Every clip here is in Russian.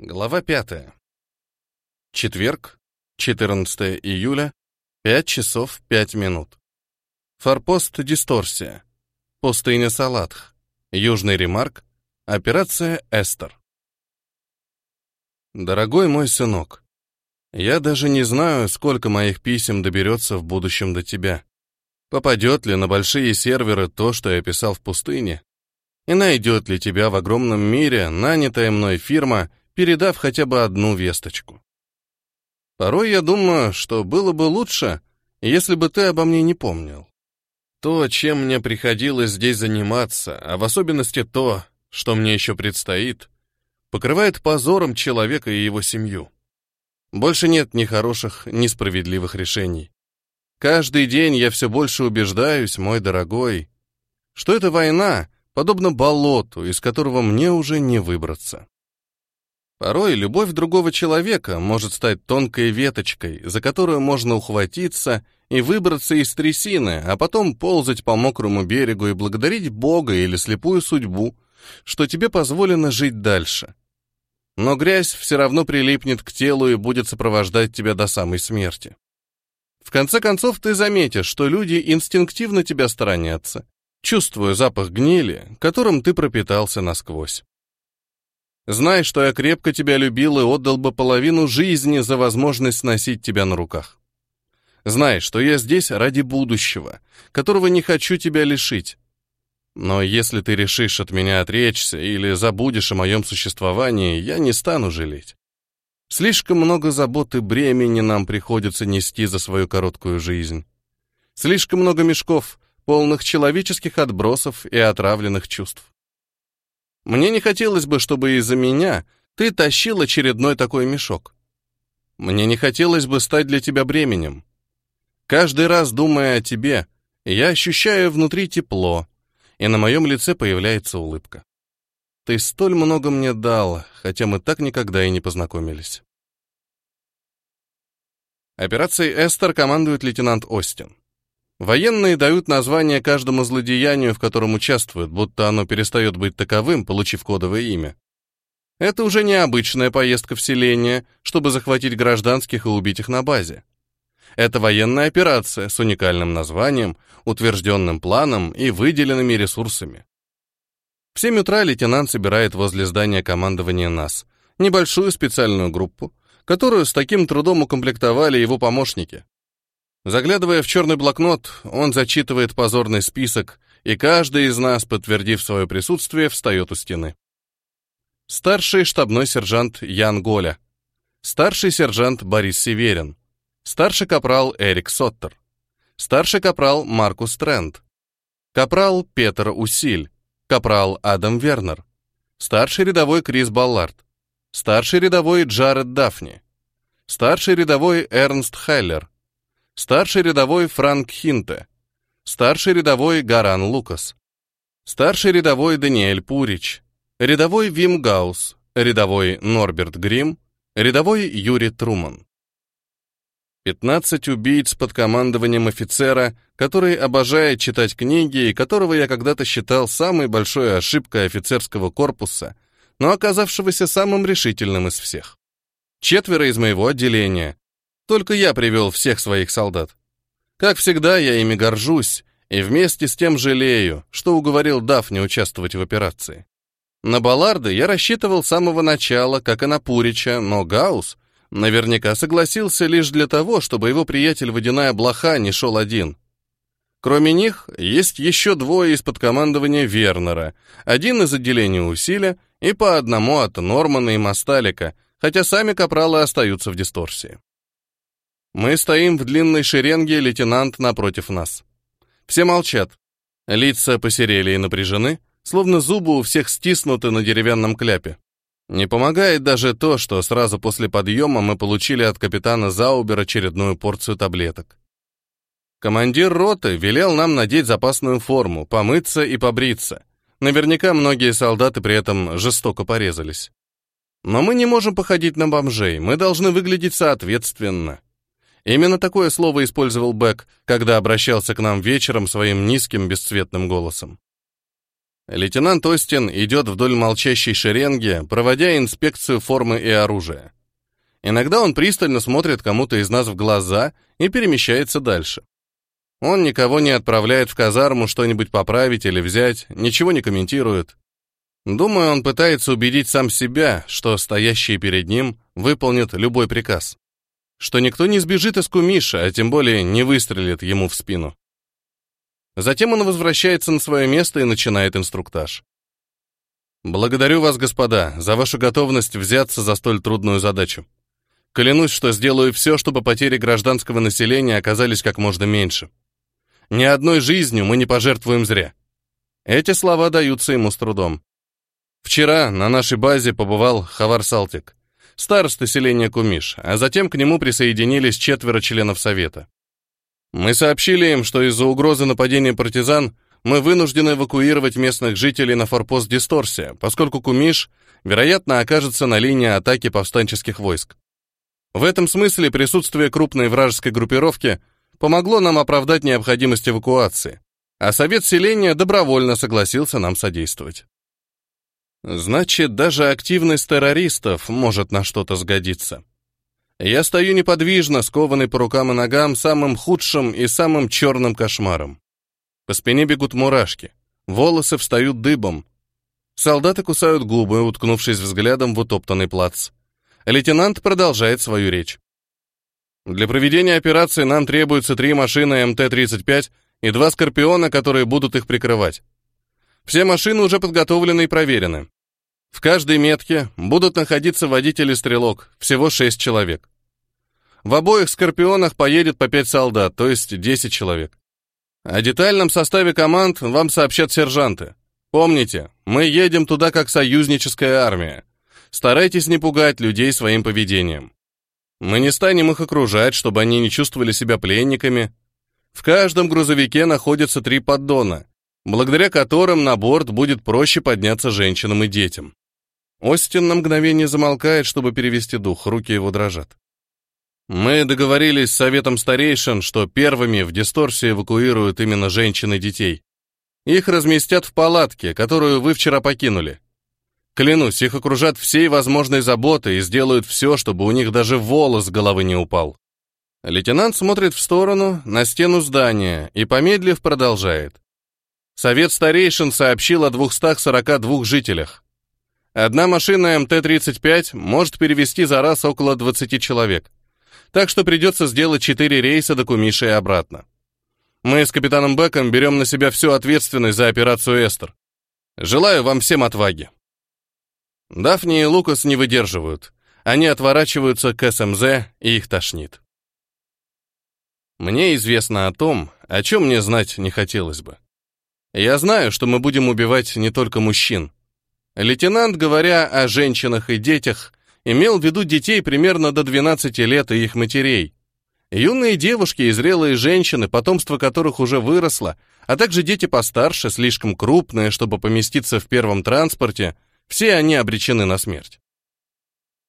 Глава пятая. Четверг, 14 июля, 5 часов 5 минут. Форпост Дисторсия. Пустыня Салатх. Южный Ремарк. Операция Эстер. Дорогой мой сынок, я даже не знаю, сколько моих писем доберется в будущем до тебя. Попадет ли на большие серверы то, что я писал в пустыне? И найдет ли тебя в огромном мире нанятая мной фирма, передав хотя бы одну весточку. Порой я думаю, что было бы лучше, если бы ты обо мне не помнил. То, чем мне приходилось здесь заниматься, а в особенности то, что мне еще предстоит, покрывает позором человека и его семью. Больше нет ни хороших, ни справедливых решений. Каждый день я все больше убеждаюсь, мой дорогой, что эта война подобна болоту, из которого мне уже не выбраться. Порой любовь другого человека может стать тонкой веточкой, за которую можно ухватиться и выбраться из трясины, а потом ползать по мокрому берегу и благодарить Бога или слепую судьбу, что тебе позволено жить дальше. Но грязь все равно прилипнет к телу и будет сопровождать тебя до самой смерти. В конце концов, ты заметишь, что люди инстинктивно тебя сторонятся, чувствуя запах гнили, которым ты пропитался насквозь. Знай, что я крепко тебя любил и отдал бы половину жизни за возможность носить тебя на руках. Знай, что я здесь ради будущего, которого не хочу тебя лишить. Но если ты решишь от меня отречься или забудешь о моем существовании, я не стану жалеть. Слишком много забот и бремени нам приходится нести за свою короткую жизнь. Слишком много мешков, полных человеческих отбросов и отравленных чувств. Мне не хотелось бы, чтобы из-за меня ты тащил очередной такой мешок. Мне не хотелось бы стать для тебя бременем. Каждый раз, думая о тебе, я ощущаю внутри тепло, и на моем лице появляется улыбка. Ты столь много мне дал, хотя мы так никогда и не познакомились. Операцией «Эстер» командует лейтенант Остин. Военные дают название каждому злодеянию, в котором участвуют, будто оно перестает быть таковым, получив кодовое имя. Это уже не обычная поездка в селение, чтобы захватить гражданских и убить их на базе. Это военная операция с уникальным названием, утвержденным планом и выделенными ресурсами. В 7 утра лейтенант собирает возле здания командования НАС небольшую специальную группу, которую с таким трудом укомплектовали его помощники. Заглядывая в черный блокнот, он зачитывает позорный список, и каждый из нас, подтвердив свое присутствие, встает у стены. Старший штабной сержант Ян Голя. Старший сержант Борис Северин. Старший капрал Эрик Соттер. Старший капрал Маркус Тренд, Капрал Петр Усиль. Капрал Адам Вернер. Старший рядовой Крис Баллард. Старший рядовой Джаред Дафни. Старший рядовой Эрнст Хайлер старший рядовой Франк Хинте, старший рядовой Гаран Лукас, старший рядовой Даниэль Пурич, рядовой Вим Гаус, рядовой Норберт Грим, рядовой Юрий Труман. 15 убийц под командованием офицера, который обожает читать книги и которого я когда-то считал самой большой ошибкой офицерского корпуса, но оказавшегося самым решительным из всех. Четверо из моего отделения, только я привел всех своих солдат. Как всегда, я ими горжусь и вместе с тем жалею, что уговорил Дафни участвовать в операции. На Балларды я рассчитывал с самого начала, как и на Пурича, но Гаус наверняка согласился лишь для того, чтобы его приятель Водяная Блоха не шел один. Кроме них, есть еще двое из-под командования Вернера, один из отделения усилия и по одному от Нормана и Масталика, хотя сами капралы остаются в дисторсии. Мы стоим в длинной шеренге, лейтенант напротив нас. Все молчат. Лица посерели и напряжены, словно зубы у всех стиснуты на деревянном кляпе. Не помогает даже то, что сразу после подъема мы получили от капитана Заубер очередную порцию таблеток. Командир роты велел нам надеть запасную форму, помыться и побриться. Наверняка многие солдаты при этом жестоко порезались. Но мы не можем походить на бомжей, мы должны выглядеть соответственно. Именно такое слово использовал Бэк, когда обращался к нам вечером своим низким бесцветным голосом. Лейтенант Остин идет вдоль молчащей шеренги, проводя инспекцию формы и оружия. Иногда он пристально смотрит кому-то из нас в глаза и перемещается дальше. Он никого не отправляет в казарму что-нибудь поправить или взять, ничего не комментирует. Думаю, он пытается убедить сам себя, что стоящие перед ним выполнят любой приказ что никто не сбежит из Кумиша, а тем более не выстрелит ему в спину. Затем он возвращается на свое место и начинает инструктаж. «Благодарю вас, господа, за вашу готовность взяться за столь трудную задачу. Клянусь, что сделаю все, чтобы потери гражданского населения оказались как можно меньше. Ни одной жизнью мы не пожертвуем зря». Эти слова даются ему с трудом. Вчера на нашей базе побывал Хавар Салтик старосты селения Кумиш, а затем к нему присоединились четверо членов Совета. Мы сообщили им, что из-за угрозы нападения партизан мы вынуждены эвакуировать местных жителей на форпост Дисторсия, поскольку Кумиш, вероятно, окажется на линии атаки повстанческих войск. В этом смысле присутствие крупной вражеской группировки помогло нам оправдать необходимость эвакуации, а Совет Селения добровольно согласился нам содействовать. Значит, даже активность террористов может на что-то сгодиться. Я стою неподвижно, скованный по рукам и ногам самым худшим и самым черным кошмаром. По спине бегут мурашки, волосы встают дыбом. Солдаты кусают губы, уткнувшись взглядом в утоптанный плац. Лейтенант продолжает свою речь. Для проведения операции нам требуются три машины МТ-35 и два «Скорпиона», которые будут их прикрывать. Все машины уже подготовлены и проверены. В каждой метке будут находиться водитель и стрелок, всего 6 человек. В обоих «Скорпионах» поедет по 5 солдат, то есть 10 человек. О детальном составе команд вам сообщат сержанты. Помните, мы едем туда как союзническая армия. Старайтесь не пугать людей своим поведением. Мы не станем их окружать, чтобы они не чувствовали себя пленниками. В каждом грузовике находятся три поддона, благодаря которым на борт будет проще подняться женщинам и детям. Остин на мгновение замолкает, чтобы перевести дух, руки его дрожат. Мы договорились с советом старейшин, что первыми в дисторсии эвакуируют именно женщин и детей. Их разместят в палатке, которую вы вчера покинули. Клянусь, их окружат всей возможной заботой и сделают все, чтобы у них даже волос с головы не упал. Лейтенант смотрит в сторону, на стену здания, и, помедлив, продолжает. Совет старейшин сообщил о 242 жителях. Одна машина эм МТ-35 может перевести за раз около 20 человек. Так что придется сделать 4 рейса до Кумиши и обратно. Мы с капитаном Беком берем на себя всю ответственность за операцию «Эстер». Желаю вам всем отваги. Дафни и Лукас не выдерживают. Они отворачиваются к СМЗ, эм и их тошнит. Мне известно о том, о чем мне знать не хотелось бы. Я знаю, что мы будем убивать не только мужчин, Лейтенант, говоря о женщинах и детях, имел в виду детей примерно до 12 лет и их матерей. Юные девушки и зрелые женщины, потомство которых уже выросло, а также дети постарше, слишком крупные, чтобы поместиться в первом транспорте, все они обречены на смерть.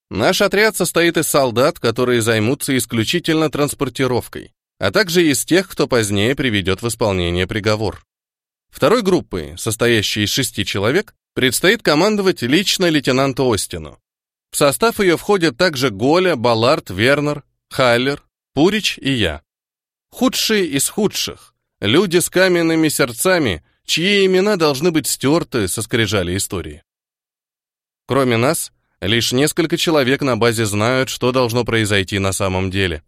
Наш отряд состоит из солдат, которые займутся исключительно транспортировкой, а также из тех, кто позднее приведет в исполнение приговор. Второй группы, состоящей из шести человек, Предстоит командовать лично лейтенанту Остину. В состав ее входят также Голя, Баллард, Вернер, Хайлер, Пурич и я. Худшие из худших, люди с каменными сердцами, чьи имена должны быть стерты со скрижали истории. Кроме нас, лишь несколько человек на базе знают, что должно произойти на самом деле.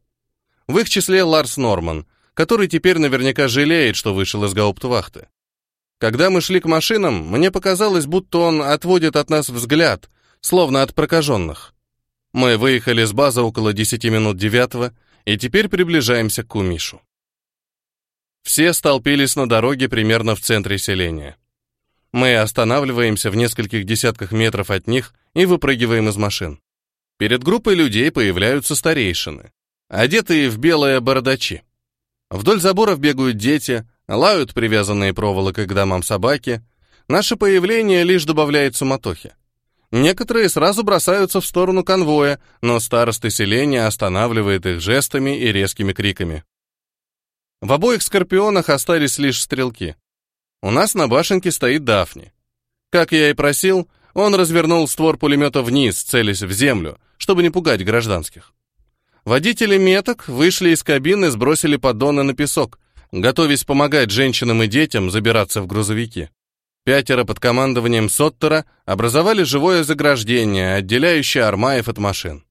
В их числе Ларс Норман, который теперь наверняка жалеет, что вышел из гауптвахты. Когда мы шли к машинам, мне показалось, будто он отводит от нас взгляд, словно от прокаженных. Мы выехали с базы около 10 минут девятого, и теперь приближаемся к Кумишу. Все столпились на дороге примерно в центре селения. Мы останавливаемся в нескольких десятках метров от них и выпрыгиваем из машин. Перед группой людей появляются старейшины, одетые в белые бородачи. Вдоль заборов бегают дети, лают привязанные проволокой к домам собаки. Наше появление лишь добавляет суматохи. Некоторые сразу бросаются в сторону конвоя, но старосты селения останавливает их жестами и резкими криками. В обоих скорпионах остались лишь стрелки. У нас на башенке стоит Дафни. Как я и просил, он развернул створ пулемета вниз, целясь в землю, чтобы не пугать гражданских. Водители меток вышли из кабины и сбросили поддоны на песок — готовясь помогать женщинам и детям забираться в грузовики. Пятеро под командованием Соттера образовали живое заграждение, отделяющее Армаев от машин.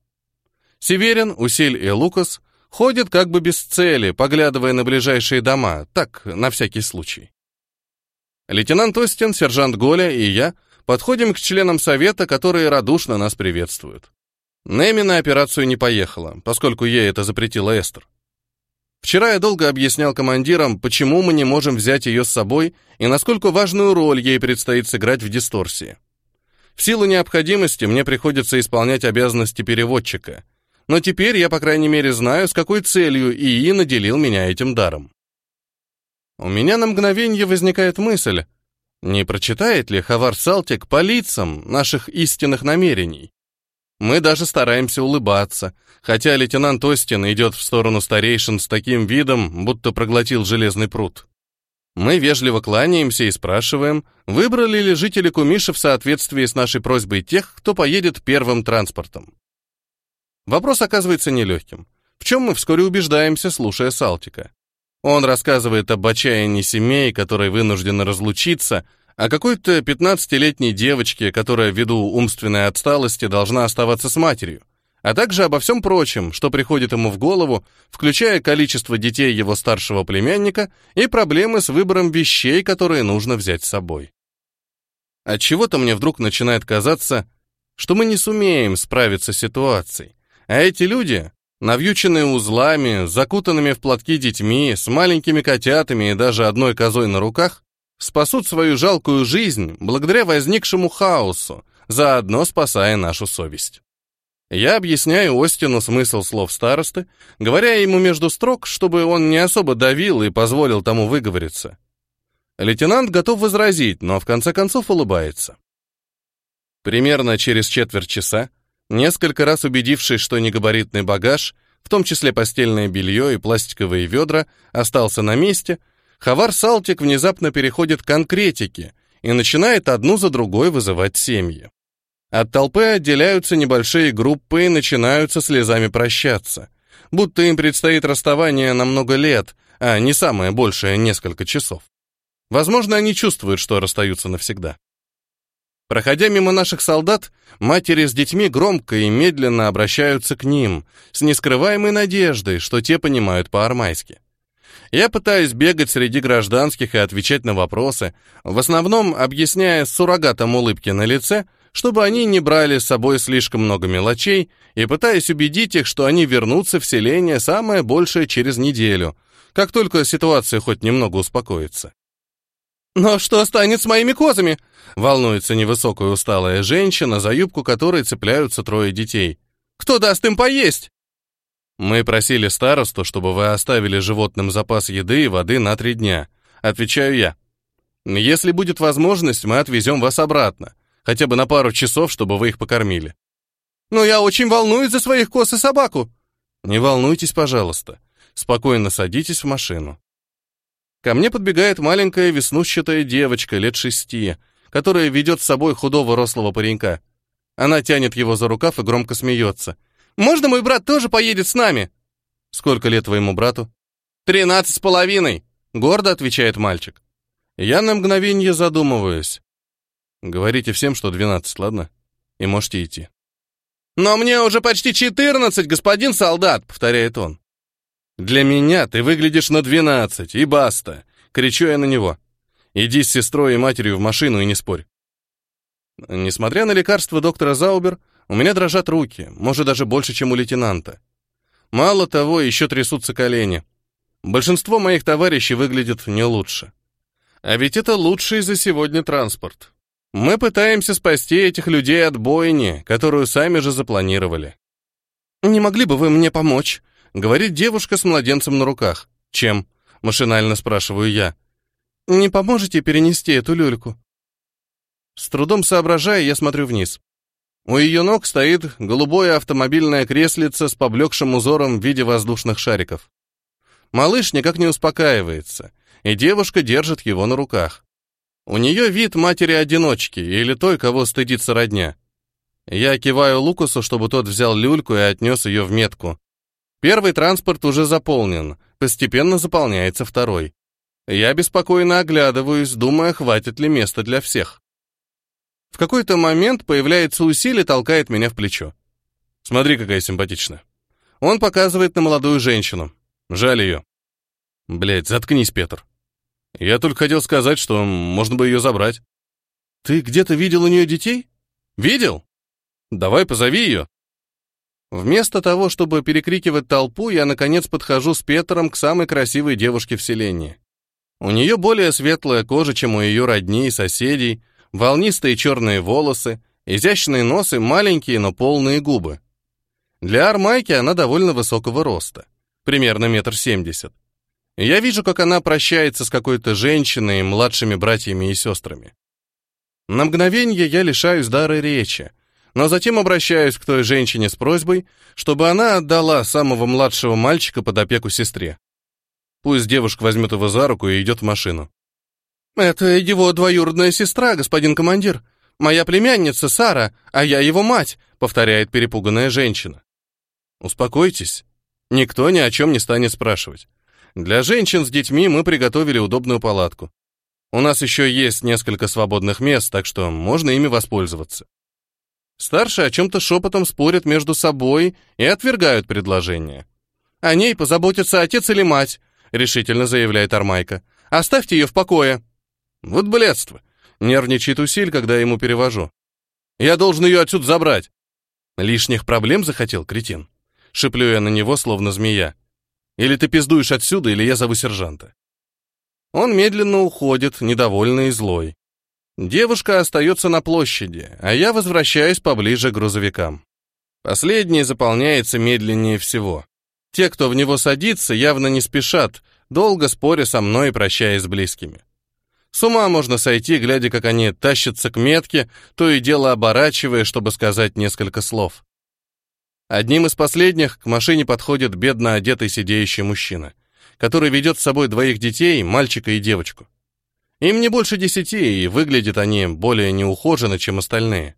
Северин, Усиль и Лукас ходят как бы без цели, поглядывая на ближайшие дома, так, на всякий случай. Лейтенант Остин, сержант Голя и я подходим к членам совета, которые радушно нас приветствуют. Нэми на операцию не поехала, поскольку ей это запретила Эстер. Вчера я долго объяснял командирам, почему мы не можем взять ее с собой и насколько важную роль ей предстоит сыграть в дисторсии. В силу необходимости мне приходится исполнять обязанности переводчика, но теперь я, по крайней мере, знаю, с какой целью ИИ наделил меня этим даром. У меня на мгновение возникает мысль, не прочитает ли Хавар Салтик по лицам наших истинных намерений? Мы даже стараемся улыбаться, хотя лейтенант Остин идет в сторону старейшин с таким видом, будто проглотил железный пруд. Мы вежливо кланяемся и спрашиваем, выбрали ли жители Кумиши в соответствии с нашей просьбой тех, кто поедет первым транспортом. Вопрос оказывается нелегким, в чем мы вскоре убеждаемся, слушая Салтика. Он рассказывает об отчаянии семей, которые вынуждены разлучиться, а о какой-то 15-летней девочке, которая ввиду умственной отсталости должна оставаться с матерью, а также обо всем прочем, что приходит ему в голову, включая количество детей его старшего племянника и проблемы с выбором вещей, которые нужно взять с собой. От чего-то мне вдруг начинает казаться, что мы не сумеем справиться с ситуацией, а эти люди, навьюченные узлами, закутанными в платки детьми, с маленькими котятами и даже одной козой на руках, спасут свою жалкую жизнь благодаря возникшему хаосу, заодно спасая нашу совесть. Я объясняю Остину смысл слов старосты, говоря ему между строк, чтобы он не особо давил и позволил тому выговориться. Лейтенант готов возразить, но в конце концов улыбается. Примерно через четверть часа, несколько раз убедившись, что негабаритный багаж, в том числе постельное белье и пластиковые ведра, остался на месте — Хавар Салтик внезапно переходит к конкретике и начинает одну за другой вызывать семьи. От толпы отделяются небольшие группы и начинают слезами прощаться, будто им предстоит расставание на много лет, а не самое большее несколько часов. Возможно, они чувствуют, что расстаются навсегда. Проходя мимо наших солдат, матери с детьми громко и медленно обращаются к ним, с нескрываемой надеждой, что те понимают по-армайски. Я пытаюсь бегать среди гражданских и отвечать на вопросы, в основном объясняя суррогатом улыбки на лице, чтобы они не брали с собой слишком много мелочей, и пытаясь убедить их, что они вернутся в селение самое большее через неделю, как только ситуация хоть немного успокоится. «Но что станет с моими козами?» — волнуется невысокая усталая женщина, за юбку которой цепляются трое детей. «Кто даст им поесть?» Мы просили старосту, чтобы вы оставили животным запас еды и воды на три дня. Отвечаю я. Если будет возможность, мы отвезем вас обратно. Хотя бы на пару часов, чтобы вы их покормили. Но я очень волнуюсь за своих коз и собаку. Не волнуйтесь, пожалуйста. Спокойно садитесь в машину. Ко мне подбегает маленькая веснущатая девочка лет шести, которая ведет с собой худого рослого паренька. Она тянет его за рукав и громко смеется — можно мой брат тоже поедет с нами?» «Сколько лет твоему брату?» «Тринадцать с половиной», — гордо отвечает мальчик. Я на мгновение задумываюсь. «Говорите всем, что двенадцать, ладно? И можете идти». «Но мне уже почти четырнадцать, господин солдат», — повторяет он. «Для меня ты выглядишь на двенадцать, и баста!» — кричу я на него. «Иди с сестрой и матерью в машину и не спорь». Несмотря на лекарство доктора Заубер, у меня дрожат руки, может, даже больше, чем у лейтенанта. Мало того, еще трясутся колени. Большинство моих товарищей выглядит не лучше. А ведь это лучший за сегодня транспорт. Мы пытаемся спасти этих людей от бойни, которую сами же запланировали. «Не могли бы вы мне помочь?» — говорит девушка с младенцем на руках. «Чем?» — машинально спрашиваю я. «Не поможете перенести эту люльку?» С трудом соображая, я смотрю вниз. У ее ног стоит голубое автомобильное креслице с поблекшим узором в виде воздушных шариков. Малыш никак не успокаивается, и девушка держит его на руках. У нее вид матери-одиночки или той, кого стыдится родня. Я киваю Лукасу, чтобы тот взял люльку и отнес ее в метку. Первый транспорт уже заполнен, постепенно заполняется второй. Я беспокойно оглядываюсь, думая, хватит ли места для всех. В какой-то момент появляется усилие толкает меня в плечо. Смотри, какая симпатичная. Он показывает на молодую женщину. Жаль ее. Блять, заткнись, Петр. Я только хотел сказать, что можно бы ее забрать. Ты где-то видел у нее детей? Видел? Давай позови ее. Вместо того, чтобы перекрикивать толпу, я, наконец, подхожу с Петром к самой красивой девушке в селении. У нее более светлая кожа, чем у ее родней и соседей, волнистые черные волосы, изящные носы, маленькие, но полные губы. Для армайки она довольно высокого роста, примерно метр семьдесят. Я вижу, как она прощается с какой-то женщиной, младшими братьями и сестрами. На мгновение я лишаюсь дара речи, но затем обращаюсь к той женщине с просьбой, чтобы она отдала самого младшего мальчика под опеку сестре. Пусть девушка возьмет его за руку и идет в машину. «Это его двоюродная сестра, господин командир. Моя племянница Сара, а я его мать», — повторяет перепуганная женщина. «Успокойтесь. Никто ни о чем не станет спрашивать. Для женщин с детьми мы приготовили удобную палатку. У нас еще есть несколько свободных мест, так что можно ими воспользоваться». Старшие о чем-то шепотом спорят между собой и отвергают предложение. «О ней позаботится отец или мать», — решительно заявляет Армайка. «Оставьте ее в покое». Вот блядство! Нервничает усиль, когда я ему перевожу. Я должен ее отсюда забрать. Лишних проблем захотел, кретин. Шиплю я на него, словно змея. Или ты пиздуешь отсюда, или я зову сержанта. Он медленно уходит, недовольный и злой. Девушка остается на площади, а я возвращаюсь поближе к грузовикам. Последний заполняется медленнее всего. Те, кто в него садится, явно не спешат, долго споря со мной и прощаясь с близкими. С ума можно сойти, глядя, как они тащатся к метке, то и дело оборачивая, чтобы сказать несколько слов. Одним из последних к машине подходит бедно одетый сидеющий мужчина, который ведет с собой двоих детей, мальчика и девочку. Им не больше десяти, и выглядят они более неухоженно, чем остальные.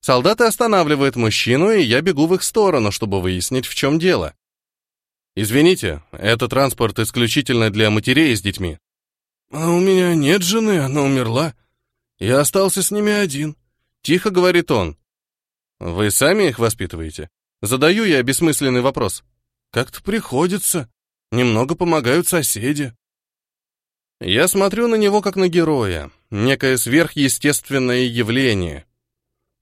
Солдаты останавливают мужчину, и я бегу в их сторону, чтобы выяснить, в чем дело. «Извините, это транспорт исключительно для матерей с детьми», «А у меня нет жены, она умерла. Я остался с ними один», — тихо говорит он. «Вы сами их воспитываете?» Задаю я бессмысленный вопрос. «Как-то приходится. Немного помогают соседи». Я смотрю на него как на героя, некое сверхъестественное явление.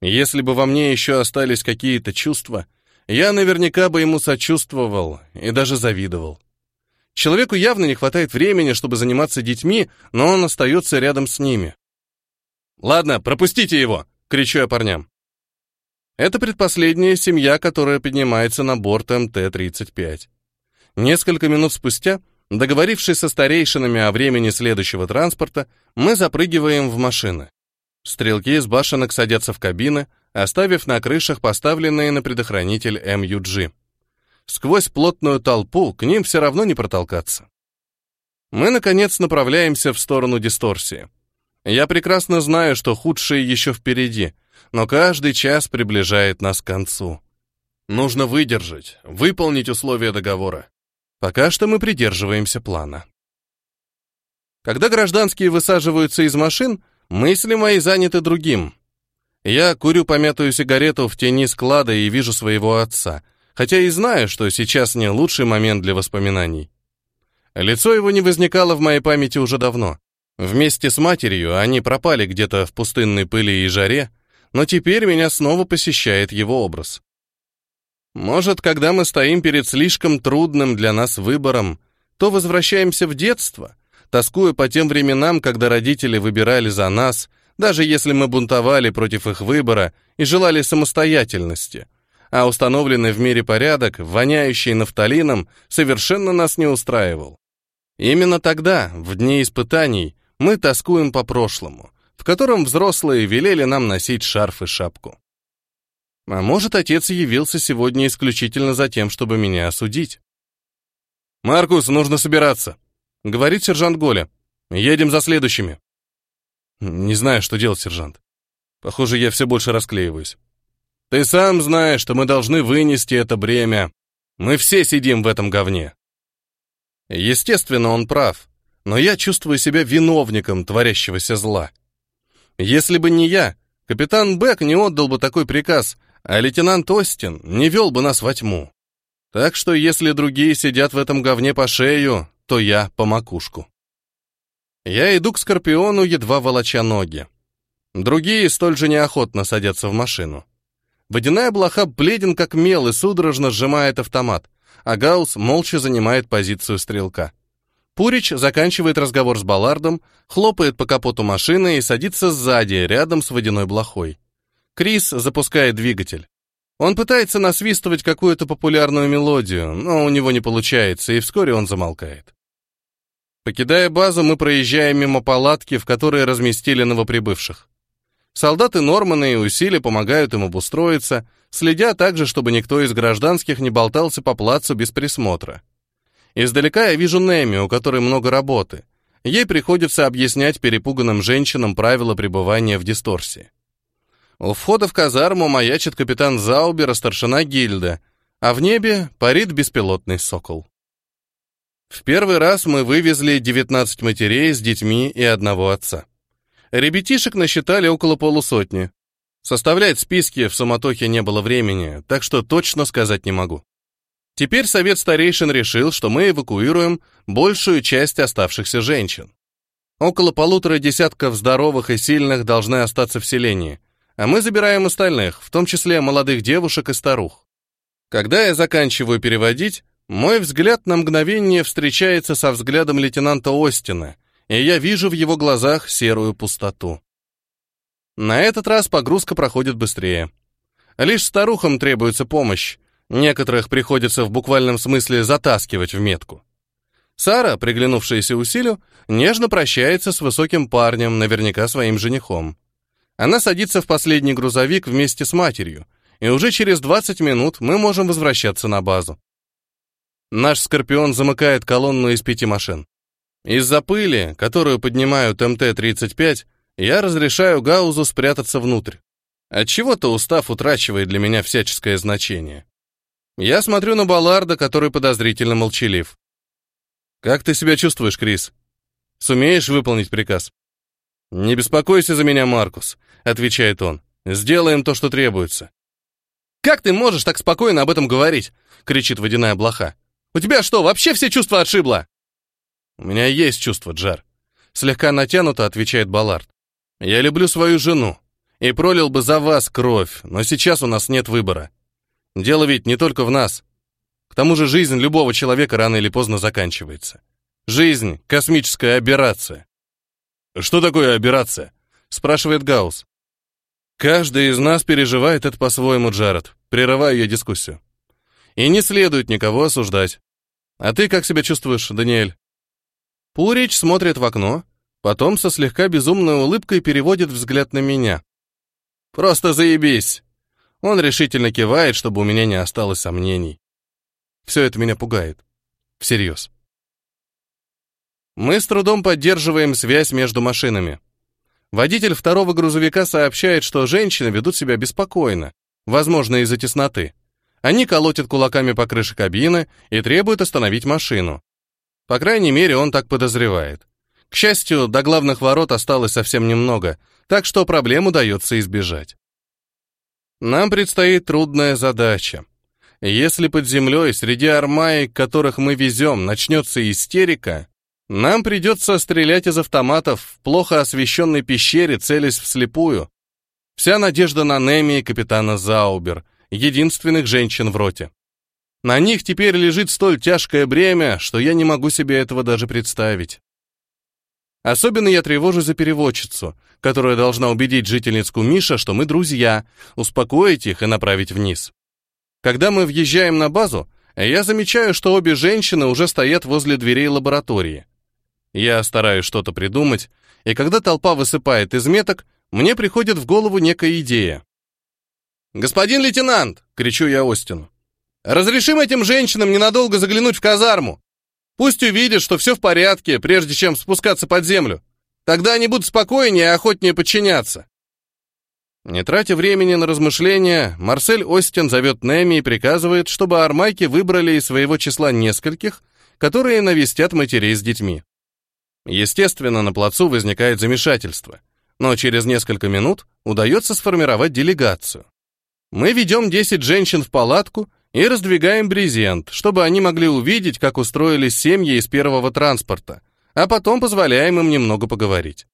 Если бы во мне еще остались какие-то чувства, я наверняка бы ему сочувствовал и даже завидовал. Человеку явно не хватает времени, чтобы заниматься детьми, но он остается рядом с ними. «Ладно, пропустите его!» — кричу я парням. Это предпоследняя семья, которая поднимается на борт МТ-35. Несколько минут спустя, договорившись со старейшинами о времени следующего транспорта, мы запрыгиваем в машины. Стрелки из башенок садятся в кабины, оставив на крышах поставленные на предохранитель МЮГ. Сквозь плотную толпу к ним все равно не протолкаться. Мы, наконец, направляемся в сторону дисторсии. Я прекрасно знаю, что худшее еще впереди, но каждый час приближает нас к концу. Нужно выдержать, выполнить условия договора. Пока что мы придерживаемся плана. Когда гражданские высаживаются из машин, мысли мои заняты другим. Я курю помятую сигарету в тени склада и вижу своего отца, хотя и знаю, что сейчас не лучший момент для воспоминаний. Лицо его не возникало в моей памяти уже давно. Вместе с матерью они пропали где-то в пустынной пыли и жаре, но теперь меня снова посещает его образ. Может, когда мы стоим перед слишком трудным для нас выбором, то возвращаемся в детство, тоскуя по тем временам, когда родители выбирали за нас, даже если мы бунтовали против их выбора и желали самостоятельности, а установленный в мире порядок, воняющий нафталином, совершенно нас не устраивал. Именно тогда, в дни испытаний, мы тоскуем по прошлому, в котором взрослые велели нам носить шарф и шапку. А может, отец явился сегодня исключительно за тем, чтобы меня осудить? «Маркус, нужно собираться», — говорит сержант Голя. «Едем за следующими». «Не знаю, что делать, сержант. Похоже, я все больше расклеиваюсь. Ты сам знаешь, что мы должны вынести это бремя. Мы все сидим в этом говне. Естественно, он прав, но я чувствую себя виновником творящегося зла. Если бы не я, капитан Бек не отдал бы такой приказ, а лейтенант Остин не вел бы нас во тьму. Так что если другие сидят в этом говне по шею, то я по макушку. Я иду к Скорпиону, едва волоча ноги. Другие столь же неохотно садятся в машину. Водяная блоха бледен как мел и судорожно сжимает автомат, а Гаус молча занимает позицию стрелка. Пурич заканчивает разговор с Баллардом, хлопает по капоту машины и садится сзади, рядом с водяной блохой. Крис запускает двигатель. Он пытается насвистывать какую-то популярную мелодию, но у него не получается, и вскоре он замолкает. Покидая базу, мы проезжаем мимо палатки, в которой разместили новоприбывших. Солдаты Нормана и Усили помогают им обустроиться, следя также, чтобы никто из гражданских не болтался по плацу без присмотра. Издалека я вижу Неми, у которой много работы. Ей приходится объяснять перепуганным женщинам правила пребывания в дисторсии. У входа в казарму маячит капитан Заубер, старшина гильда, а в небе парит беспилотный сокол. В первый раз мы вывезли 19 матерей с детьми и одного отца. Ребятишек насчитали около полусотни. Составлять списки в суматохе не было времени, так что точно сказать не могу. Теперь совет старейшин решил, что мы эвакуируем большую часть оставшихся женщин. Около полутора десятков здоровых и сильных должны остаться в селении, а мы забираем остальных, в том числе молодых девушек и старух. Когда я заканчиваю переводить, мой взгляд на мгновение встречается со взглядом лейтенанта Остина, и я вижу в его глазах серую пустоту. На этот раз погрузка проходит быстрее. Лишь старухам требуется помощь, некоторых приходится в буквальном смысле затаскивать в метку. Сара, приглянувшаяся усилю, нежно прощается с высоким парнем, наверняка своим женихом. Она садится в последний грузовик вместе с матерью, и уже через 20 минут мы можем возвращаться на базу. Наш «Скорпион» замыкает колонну из пяти машин. Из-за пыли, которую поднимают МТ-35, я разрешаю Гаузу спрятаться внутрь. Отчего-то устав утрачивает для меня всяческое значение. Я смотрю на Балларда, который подозрительно молчалив. «Как ты себя чувствуешь, Крис? Сумеешь выполнить приказ?» «Не беспокойся за меня, Маркус», — отвечает он. «Сделаем то, что требуется». «Как ты можешь так спокойно об этом говорить?» — кричит водяная блоха. «У тебя что, вообще все чувства отшибло?» «У меня есть чувство, Джар», — слегка натянуто отвечает Баллард. «Я люблю свою жену и пролил бы за вас кровь, но сейчас у нас нет выбора. Дело ведь не только в нас. К тому же жизнь любого человека рано или поздно заканчивается. Жизнь — космическая аберрация». «Что такое аберрация?» — спрашивает Гаус. «Каждый из нас переживает это по-своему, Джаред. Прерываю я дискуссию. И не следует никого осуждать. А ты как себя чувствуешь, Даниэль?» Пурич смотрит в окно, потом со слегка безумной улыбкой переводит взгляд на меня. «Просто заебись!» Он решительно кивает, чтобы у меня не осталось сомнений. Все это меня пугает. Всерьез. Мы с трудом поддерживаем связь между машинами. Водитель второго грузовика сообщает, что женщины ведут себя беспокойно, возможно, из-за тесноты. Они колотят кулаками по крыше кабины и требуют остановить машину. По крайней мере, он так подозревает. К счастью, до главных ворот осталось совсем немного, так что проблем удается избежать. Нам предстоит трудная задача. Если под землей среди армаек, которых мы везем, начнется истерика, нам придется стрелять из автоматов в плохо освещенной пещере, целясь вслепую. Вся надежда на Неми и капитана Заубер, единственных женщин в роте. На них теперь лежит столь тяжкое бремя, что я не могу себе этого даже представить. Особенно я тревожу за переводчицу, которая должна убедить жительницку Миша, что мы друзья, успокоить их и направить вниз. Когда мы въезжаем на базу, я замечаю, что обе женщины уже стоят возле дверей лаборатории. Я стараюсь что-то придумать, и когда толпа высыпает из меток, мне приходит в голову некая идея. «Господин лейтенант!» — кричу я Остину. Разрешим этим женщинам ненадолго заглянуть в казарму. Пусть увидят, что все в порядке, прежде чем спускаться под землю. Тогда они будут спокойнее и охотнее подчиняться. Не тратя времени на размышления, Марсель Остин зовет Неми и приказывает, чтобы армайки выбрали из своего числа нескольких, которые навестят матерей с детьми. Естественно, на плацу возникает замешательство, но через несколько минут удается сформировать делегацию. Мы ведем 10 женщин в палатку, и раздвигаем брезент, чтобы они могли увидеть, как устроились семьи из первого транспорта, а потом позволяем им немного поговорить.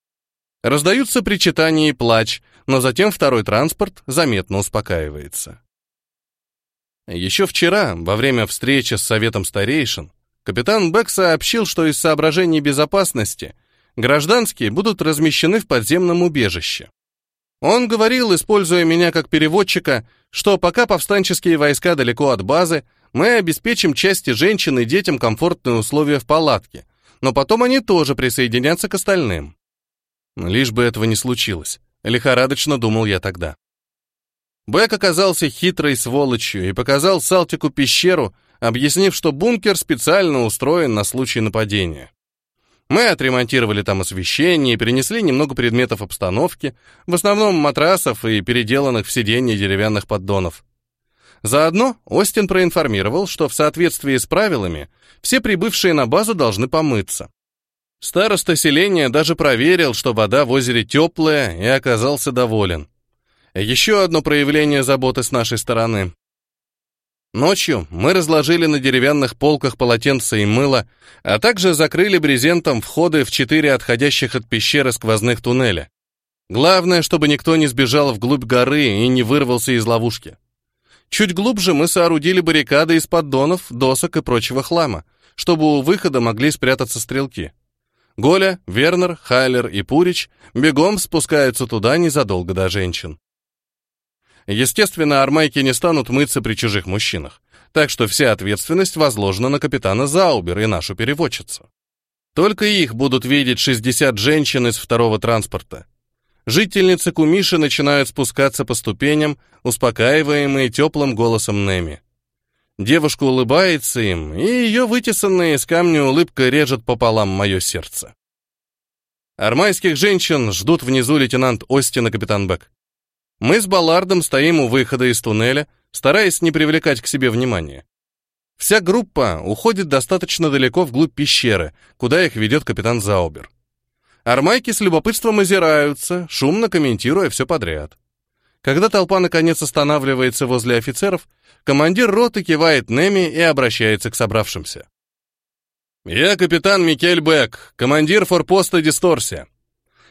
Раздаются причитания и плач, но затем второй транспорт заметно успокаивается. Еще вчера, во время встречи с Советом старейшин, капитан Бек сообщил, что из соображений безопасности гражданские будут размещены в подземном убежище. Он говорил, используя меня как переводчика, что пока повстанческие войска далеко от базы, мы обеспечим части женщин и детям комфортные условия в палатке, но потом они тоже присоединятся к остальным. Лишь бы этого не случилось, лихорадочно думал я тогда. Бэк оказался хитрой сволочью и показал Салтику пещеру, объяснив, что бункер специально устроен на случай нападения. Мы отремонтировали там освещение, перенесли немного предметов обстановки, в основном матрасов и переделанных в сиденье деревянных поддонов. Заодно Остин проинформировал, что в соответствии с правилами все прибывшие на базу должны помыться. Староста селения даже проверил, что вода в озере теплая, и оказался доволен. Еще одно проявление заботы с нашей стороны. Ночью мы разложили на деревянных полках полотенца и мыло, а также закрыли брезентом входы в четыре отходящих от пещеры сквозных туннеля. Главное, чтобы никто не сбежал вглубь горы и не вырвался из ловушки. Чуть глубже мы соорудили баррикады из поддонов, досок и прочего хлама, чтобы у выхода могли спрятаться стрелки. Голя, Вернер, Хайлер и Пурич бегом спускаются туда незадолго до женщин. Естественно, армейки не станут мыться при чужих мужчинах, так что вся ответственность возложена на капитана Заубер и нашу переводчицу. Только их будут видеть 60 женщин из второго транспорта. Жительницы Кумиши начинают спускаться по ступеням, успокаиваемые теплым голосом Неми. Девушка улыбается им, и ее вытесанная из камня улыбка режет пополам мое сердце. Армайских женщин ждут внизу лейтенант Остин и капитан Бек. Мы с Баллардом стоим у выхода из туннеля, стараясь не привлекать к себе внимания. Вся группа уходит достаточно далеко вглубь пещеры, куда их ведет капитан Заубер. Армайки с любопытством озираются, шумно комментируя все подряд. Когда толпа наконец останавливается возле офицеров, командир роты кивает Неми и обращается к собравшимся. «Я капитан Микель Бек, командир форпоста Дисторсия.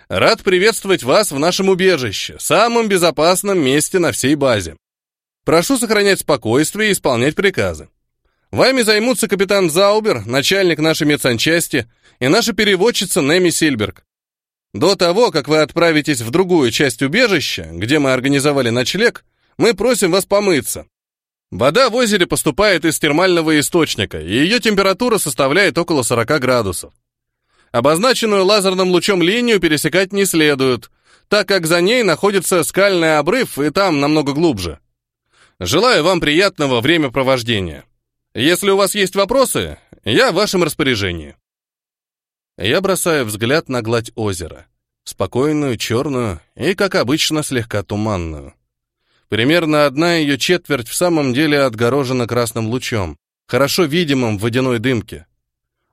Рад приветствовать вас в нашем убежище, самом безопасном месте на всей базе. Прошу сохранять спокойствие и исполнять приказы. Вами займутся капитан Заубер, начальник нашей медсанчасти, и наша переводчица Неми Сильберг. До того, как вы отправитесь в другую часть убежища, где мы организовали ночлег, мы просим вас помыться. Вода в озере поступает из термального источника, и ее температура составляет около 40 градусов. Обозначенную лазерным лучом линию пересекать не следует, так как за ней находится скальный обрыв, и там намного глубже. Желаю вам приятного времяпровождения. Если у вас есть вопросы, я в вашем распоряжении. Я бросаю взгляд на гладь озера. Спокойную, черную и, как обычно, слегка туманную. Примерно одна ее четверть в самом деле отгорожена красным лучом, хорошо видимым в водяной дымке.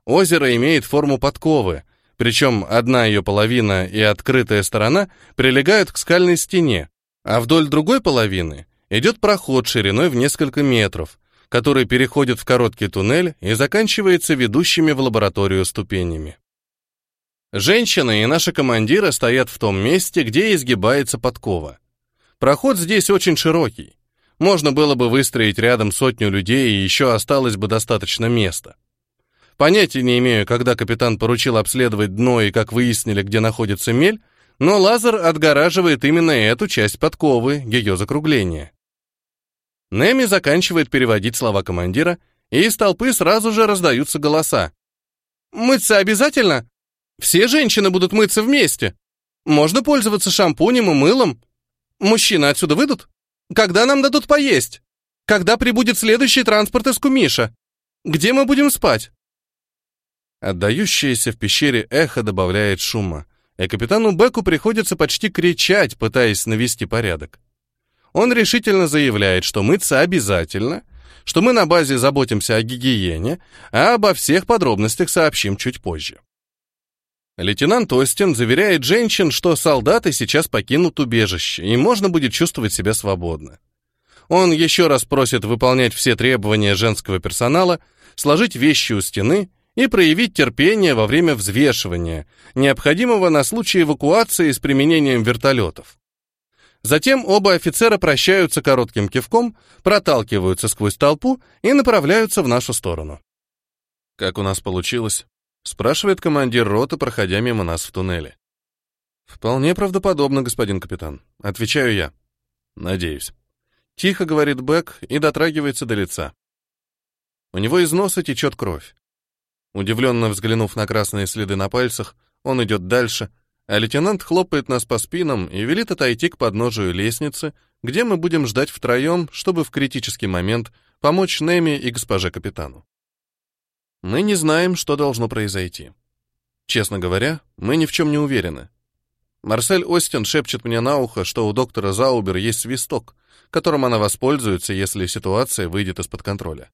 Озеро имеет форму подковы, причем одна ее половина и открытая сторона прилегают к скальной стене, а вдоль другой половины идет проход шириной в несколько метров, который переходит в короткий туннель и заканчивается ведущими в лабораторию ступенями. Женщина и наши командиры стоят в том месте, где изгибается подкова. Проход здесь очень широкий. Можно было бы выстроить рядом сотню людей, и еще осталось бы достаточно места. Понятия не имею, когда капитан поручил обследовать дно и как выяснили, где находится мель, но лазер отгораживает именно эту часть подковы, ее закругление. Неми заканчивает переводить слова командира, и из толпы сразу же раздаются голоса. «Мыться обязательно? Все женщины будут мыться вместе. Можно пользоваться шампунем и мылом. Мужчины отсюда выйдут? Когда нам дадут поесть? Когда прибудет следующий транспорт из Кумиша? Где мы будем спать?» Отдающееся в пещере эхо добавляет шума, и капитану Беку приходится почти кричать, пытаясь навести порядок. Он решительно заявляет, что мыться обязательно, что мы на базе заботимся о гигиене, а обо всех подробностях сообщим чуть позже. Лейтенант Остин заверяет женщин, что солдаты сейчас покинут убежище, и можно будет чувствовать себя свободно. Он еще раз просит выполнять все требования женского персонала, сложить вещи у стены и проявить терпение во время взвешивания, необходимого на случай эвакуации с применением вертолетов. Затем оба офицера прощаются коротким кивком, проталкиваются сквозь толпу и направляются в нашу сторону. «Как у нас получилось?» — спрашивает командир роты, проходя мимо нас в туннеле. «Вполне правдоподобно, господин капитан», — отвечаю я. «Надеюсь». Тихо говорит Бэк и дотрагивается до лица. У него из носа течет кровь. Удивленно взглянув на красные следы на пальцах, он идет дальше, а лейтенант хлопает нас по спинам и велит отойти к подножию лестницы, где мы будем ждать втроем, чтобы в критический момент помочь Неми и госпоже капитану. Мы не знаем, что должно произойти. Честно говоря, мы ни в чем не уверены. Марсель Остин шепчет мне на ухо, что у доктора Заубер есть свисток, которым она воспользуется, если ситуация выйдет из-под контроля.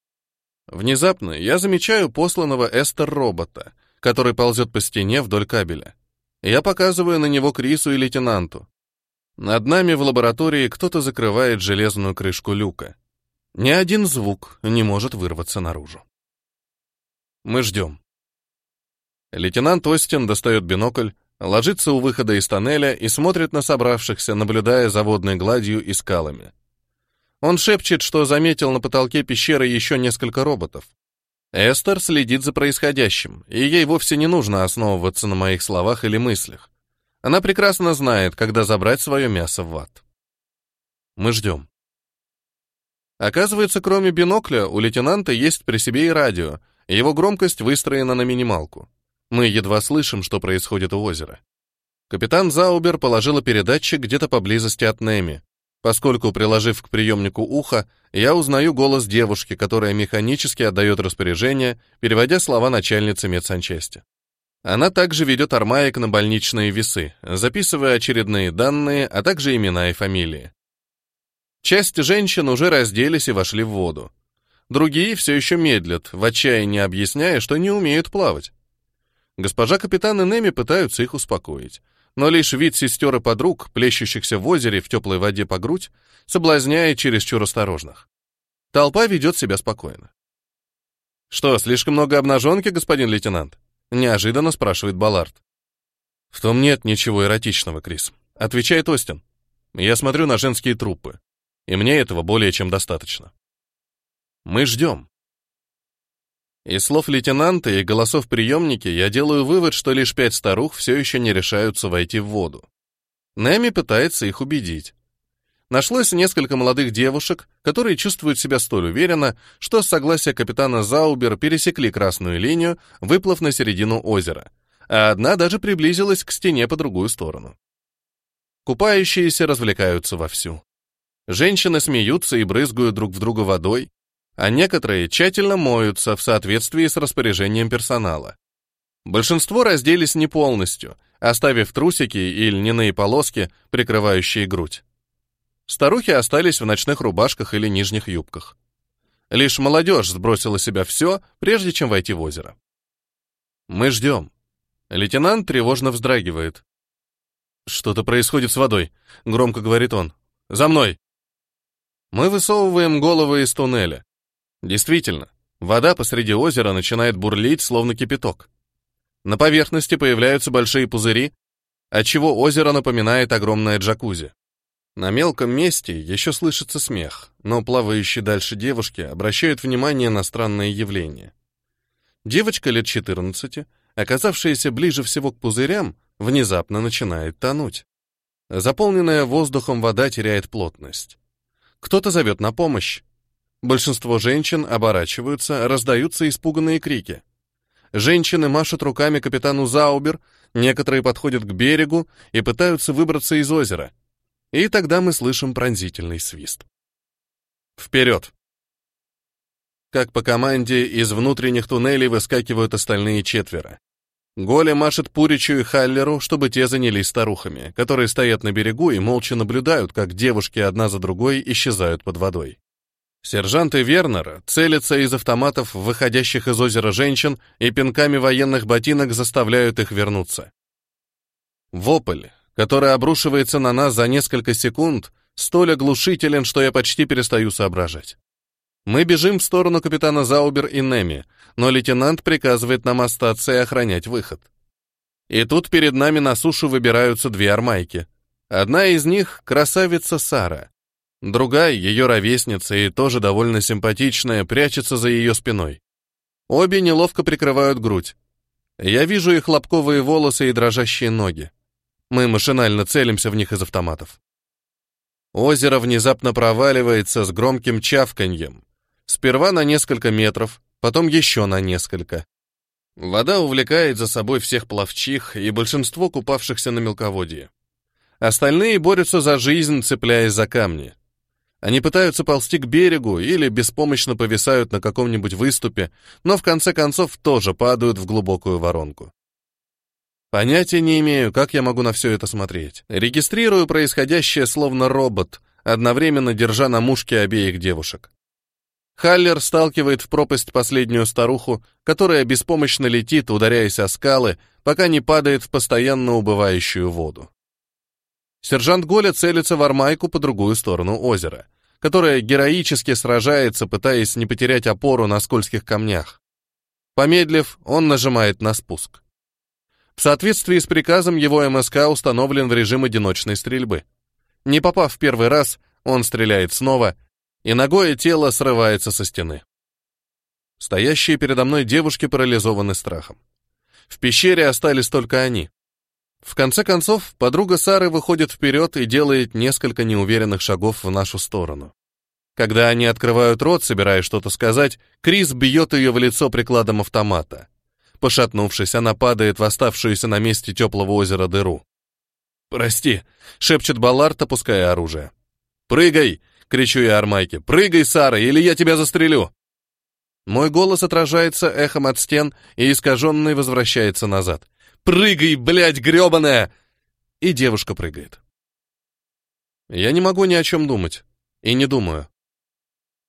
Внезапно я замечаю посланного Эстер робота, который ползет по стене вдоль кабеля. Я показываю на него Крису и лейтенанту. Над нами в лаборатории кто-то закрывает железную крышку люка. Ни один звук не может вырваться наружу. Мы ждем. Лейтенант Остин достает бинокль, ложится у выхода из тоннеля и смотрит на собравшихся, наблюдая за водной гладью и скалами. Он шепчет, что заметил на потолке пещеры еще несколько роботов. Эстер следит за происходящим, и ей вовсе не нужно основываться на моих словах или мыслях. Она прекрасно знает, когда забрать свое мясо в ад. Мы ждем. Оказывается, кроме бинокля, у лейтенанта есть при себе и радио, и его громкость выстроена на минималку. Мы едва слышим, что происходит у озера. Капитан Заубер положила передатчик где-то поблизости от Неми. Поскольку, приложив к приемнику ухо, я узнаю голос девушки, которая механически отдает распоряжение, переводя слова начальницы медсанчасти. Она также ведет армаек на больничные весы, записывая очередные данные, а также имена и фамилии. Часть женщин уже разделись и вошли в воду. Другие все еще медлят, в отчаянии объясняя, что не умеют плавать. Госпожа капитан и Неми пытаются их успокоить, но лишь вид сестер и подруг, плещущихся в озере в теплой воде по грудь, соблазняет чересчур осторожных. Толпа ведет себя спокойно. «Что, слишком много обнаженки, господин лейтенант?» — неожиданно спрашивает Баллард. «В том нет ничего эротичного, Крис», — отвечает Остин. «Я смотрю на женские трупы, и мне этого более чем достаточно». Мы ждем. Из слов лейтенанта и голосов приемники я делаю вывод, что лишь пять старух все еще не решаются войти в воду. Нэми пытается их убедить. Нашлось несколько молодых девушек, которые чувствуют себя столь уверенно, что с согласия капитана Заубер пересекли красную линию, выплыв на середину озера, а одна даже приблизилась к стене по другую сторону. Купающиеся развлекаются вовсю. Женщины смеются и брызгают друг в друга водой, а некоторые тщательно моются в соответствии с распоряжением персонала. Большинство разделись не полностью, оставив трусики и льняные полоски, прикрывающие грудь. Старухи остались в ночных рубашках или нижних юбках. Лишь молодежь сбросила себя все, прежде чем войти в озеро. «Мы ждем». Лейтенант тревожно вздрагивает. «Что-то происходит с водой», — громко говорит он. «За мной!» Мы высовываем головы из туннеля. Действительно, вода посреди озера начинает бурлить, словно кипяток. На поверхности появляются большие пузыри, отчего озеро напоминает огромное джакузи. На мелком месте еще слышится смех, но плавающие дальше девушки обращают внимание на странное явление. Девочка лет 14, оказавшаяся ближе всего к пузырям, внезапно начинает тонуть. Заполненная воздухом вода теряет плотность. Кто-то зовет на помощь, Большинство женщин оборачиваются, раздаются испуганные крики. Женщины машут руками капитану Заубер, некоторые подходят к берегу и пытаются выбраться из озера. И тогда мы слышим пронзительный свист. Вперед! Как по команде, из внутренних туннелей выскакивают остальные четверо. Голя машет Пуричу и Халлеру, чтобы те занялись старухами, которые стоят на берегу и молча наблюдают, как девушки одна за другой исчезают под водой. Сержанты Вернера целятся из автоматов, выходящих из озера женщин, и пинками военных ботинок заставляют их вернуться. Вопль, который обрушивается на нас за несколько секунд, столь оглушителен, что я почти перестаю соображать. Мы бежим в сторону капитана Заубер и Неми, но лейтенант приказывает нам остаться и охранять выход. И тут перед нами на сушу выбираются две армайки. Одна из них — красавица Сара, Другая, ее ровесница и тоже довольно симпатичная, прячется за ее спиной. Обе неловко прикрывают грудь. Я вижу их хлопковые волосы и дрожащие ноги. Мы машинально целимся в них из автоматов. Озеро внезапно проваливается с громким чавканьем. Сперва на несколько метров, потом еще на несколько. Вода увлекает за собой всех пловчих и большинство купавшихся на мелководье. Остальные борются за жизнь, цепляясь за камни. Они пытаются ползти к берегу или беспомощно повисают на каком-нибудь выступе, но в конце концов тоже падают в глубокую воронку. Понятия не имею, как я могу на все это смотреть. Регистрирую происходящее словно робот, одновременно держа на мушке обеих девушек. Халлер сталкивает в пропасть последнюю старуху, которая беспомощно летит, ударяясь о скалы, пока не падает в постоянно убывающую воду. Сержант Голя целится в Армайку по другую сторону озера, которая героически сражается, пытаясь не потерять опору на скользких камнях. Помедлив, он нажимает на спуск. В соответствии с приказом его МСК установлен в режим одиночной стрельбы. Не попав в первый раз, он стреляет снова, и ногое тело срывается со стены. Стоящие передо мной девушки парализованы страхом. В пещере остались только они. В конце концов, подруга Сары выходит вперед и делает несколько неуверенных шагов в нашу сторону. Когда они открывают рот, собираясь что-то сказать, Крис бьет ее в лицо прикладом автомата. Пошатнувшись, она падает в оставшуюся на месте теплого озера дыру. «Прости», — шепчет Баллард, опуская оружие. «Прыгай!» — кричу я Армайке. «Прыгай, Сара, или я тебя застрелю!» Мой голос отражается эхом от стен и искаженный возвращается назад. Прыгай, блядь, гребаная!» И девушка прыгает. Я не могу ни о чем думать. И не думаю.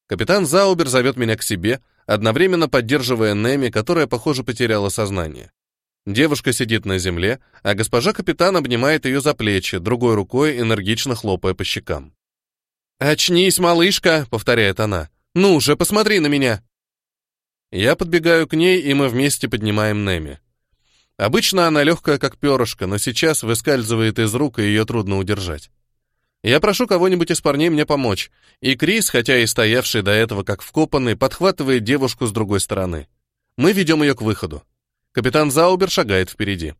Капитан Заубер зовет меня к себе, одновременно поддерживая Неми, которая, похоже, потеряла сознание. Девушка сидит на земле, а госпожа капитан обнимает ее за плечи, другой рукой энергично хлопая по щекам. «Очнись, малышка!» — повторяет она. «Ну же, посмотри на меня!» Я подбегаю к ней, и мы вместе поднимаем Неми. Обычно она легкая, как перышко, но сейчас выскальзывает из рук, и ее трудно удержать. Я прошу кого-нибудь из парней мне помочь, и Крис, хотя и стоявший до этого как вкопанный, подхватывает девушку с другой стороны. Мы ведем ее к выходу. Капитан Заубер шагает впереди.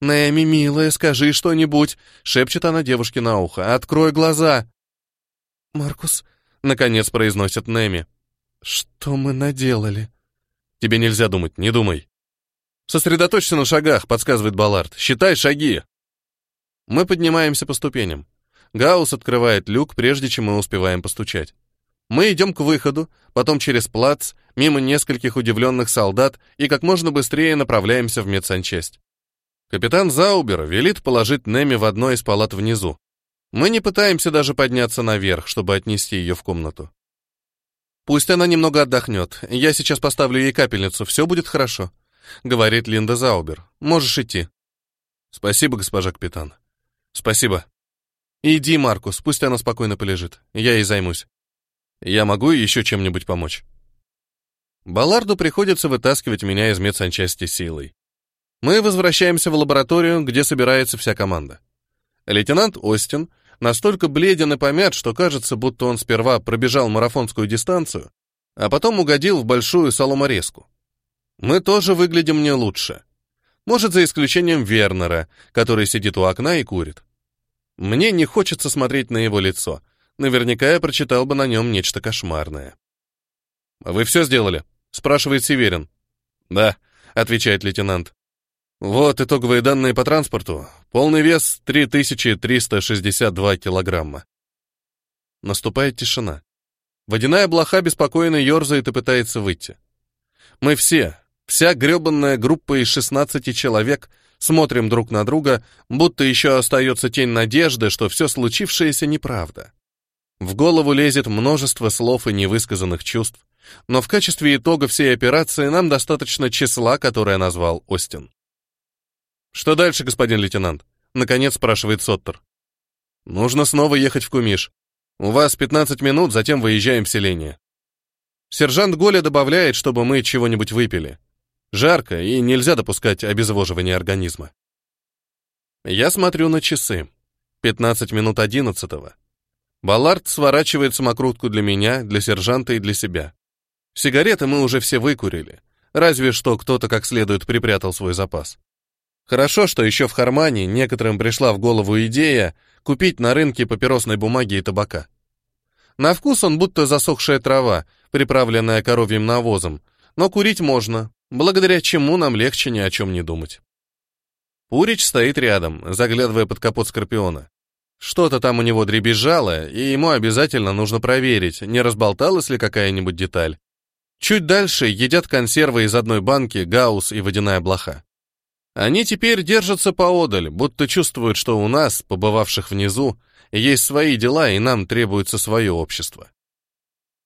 «Нэми, милая, скажи что-нибудь», — шепчет она девушке на ухо. «Открой глаза». «Маркус», — наконец произносит Нэми. «Что мы наделали?» «Тебе нельзя думать, не думай». «Сосредоточься на шагах», — подсказывает Баллард. «Считай шаги». Мы поднимаемся по ступеням. Гаус открывает люк, прежде чем мы успеваем постучать. Мы идем к выходу, потом через плац, мимо нескольких удивленных солдат и как можно быстрее направляемся в медсанчасть. Капитан Заубер велит положить Неми в одной из палат внизу. Мы не пытаемся даже подняться наверх, чтобы отнести ее в комнату. Пусть она немного отдохнет. Я сейчас поставлю ей капельницу, все будет хорошо. — говорит Линда Заубер. «Можешь идти». «Спасибо, госпожа капитан». «Спасибо». «Иди, Маркус, пусть она спокойно полежит. Я ей займусь». «Я могу еще чем-нибудь помочь?» Балларду приходится вытаскивать меня из медсанчасти силой. Мы возвращаемся в лабораторию, где собирается вся команда. Лейтенант Остин настолько бледен и помят, что кажется, будто он сперва пробежал марафонскую дистанцию, а потом угодил в большую соломорезку. Мы тоже выглядим не лучше. Может, за исключением Вернера, который сидит у окна и курит. Мне не хочется смотреть на его лицо. Наверняка я прочитал бы на нем нечто кошмарное. «А «Вы все сделали?» — спрашивает Северин. «Да», — отвечает лейтенант. «Вот итоговые данные по транспорту. Полный вес — 3362 килограмма». Наступает тишина. Водяная блоха беспокойно ерзает и пытается выйти. Мы все, Вся гребанная группа из 16 человек смотрим друг на друга, будто еще остается тень надежды, что все случившееся неправда. В голову лезет множество слов и невысказанных чувств, но в качестве итога всей операции нам достаточно числа, которое назвал Остин. «Что дальше, господин лейтенант?» — наконец спрашивает Соттер. «Нужно снова ехать в Кумиш. У вас 15 минут, затем выезжаем в селение». Сержант Голя добавляет, чтобы мы чего-нибудь выпили. Жарко, и нельзя допускать обезвоживания организма. Я смотрю на часы. 15 минут 11 -го. Баллард сворачивает самокрутку для меня, для сержанта и для себя. Сигареты мы уже все выкурили, разве что кто-то как следует припрятал свой запас. Хорошо, что еще в Хармане некоторым пришла в голову идея купить на рынке папиросной бумаги и табака. На вкус он будто засохшая трава, приправленная коровьим навозом, но курить можно, благодаря чему нам легче ни о чем не думать. Пурич стоит рядом, заглядывая под капот Скорпиона. Что-то там у него дребезжало, и ему обязательно нужно проверить, не разболталась ли какая-нибудь деталь. Чуть дальше едят консервы из одной банки, гаусс и водяная блоха. Они теперь держатся поодаль, будто чувствуют, что у нас, побывавших внизу, есть свои дела, и нам требуется свое общество.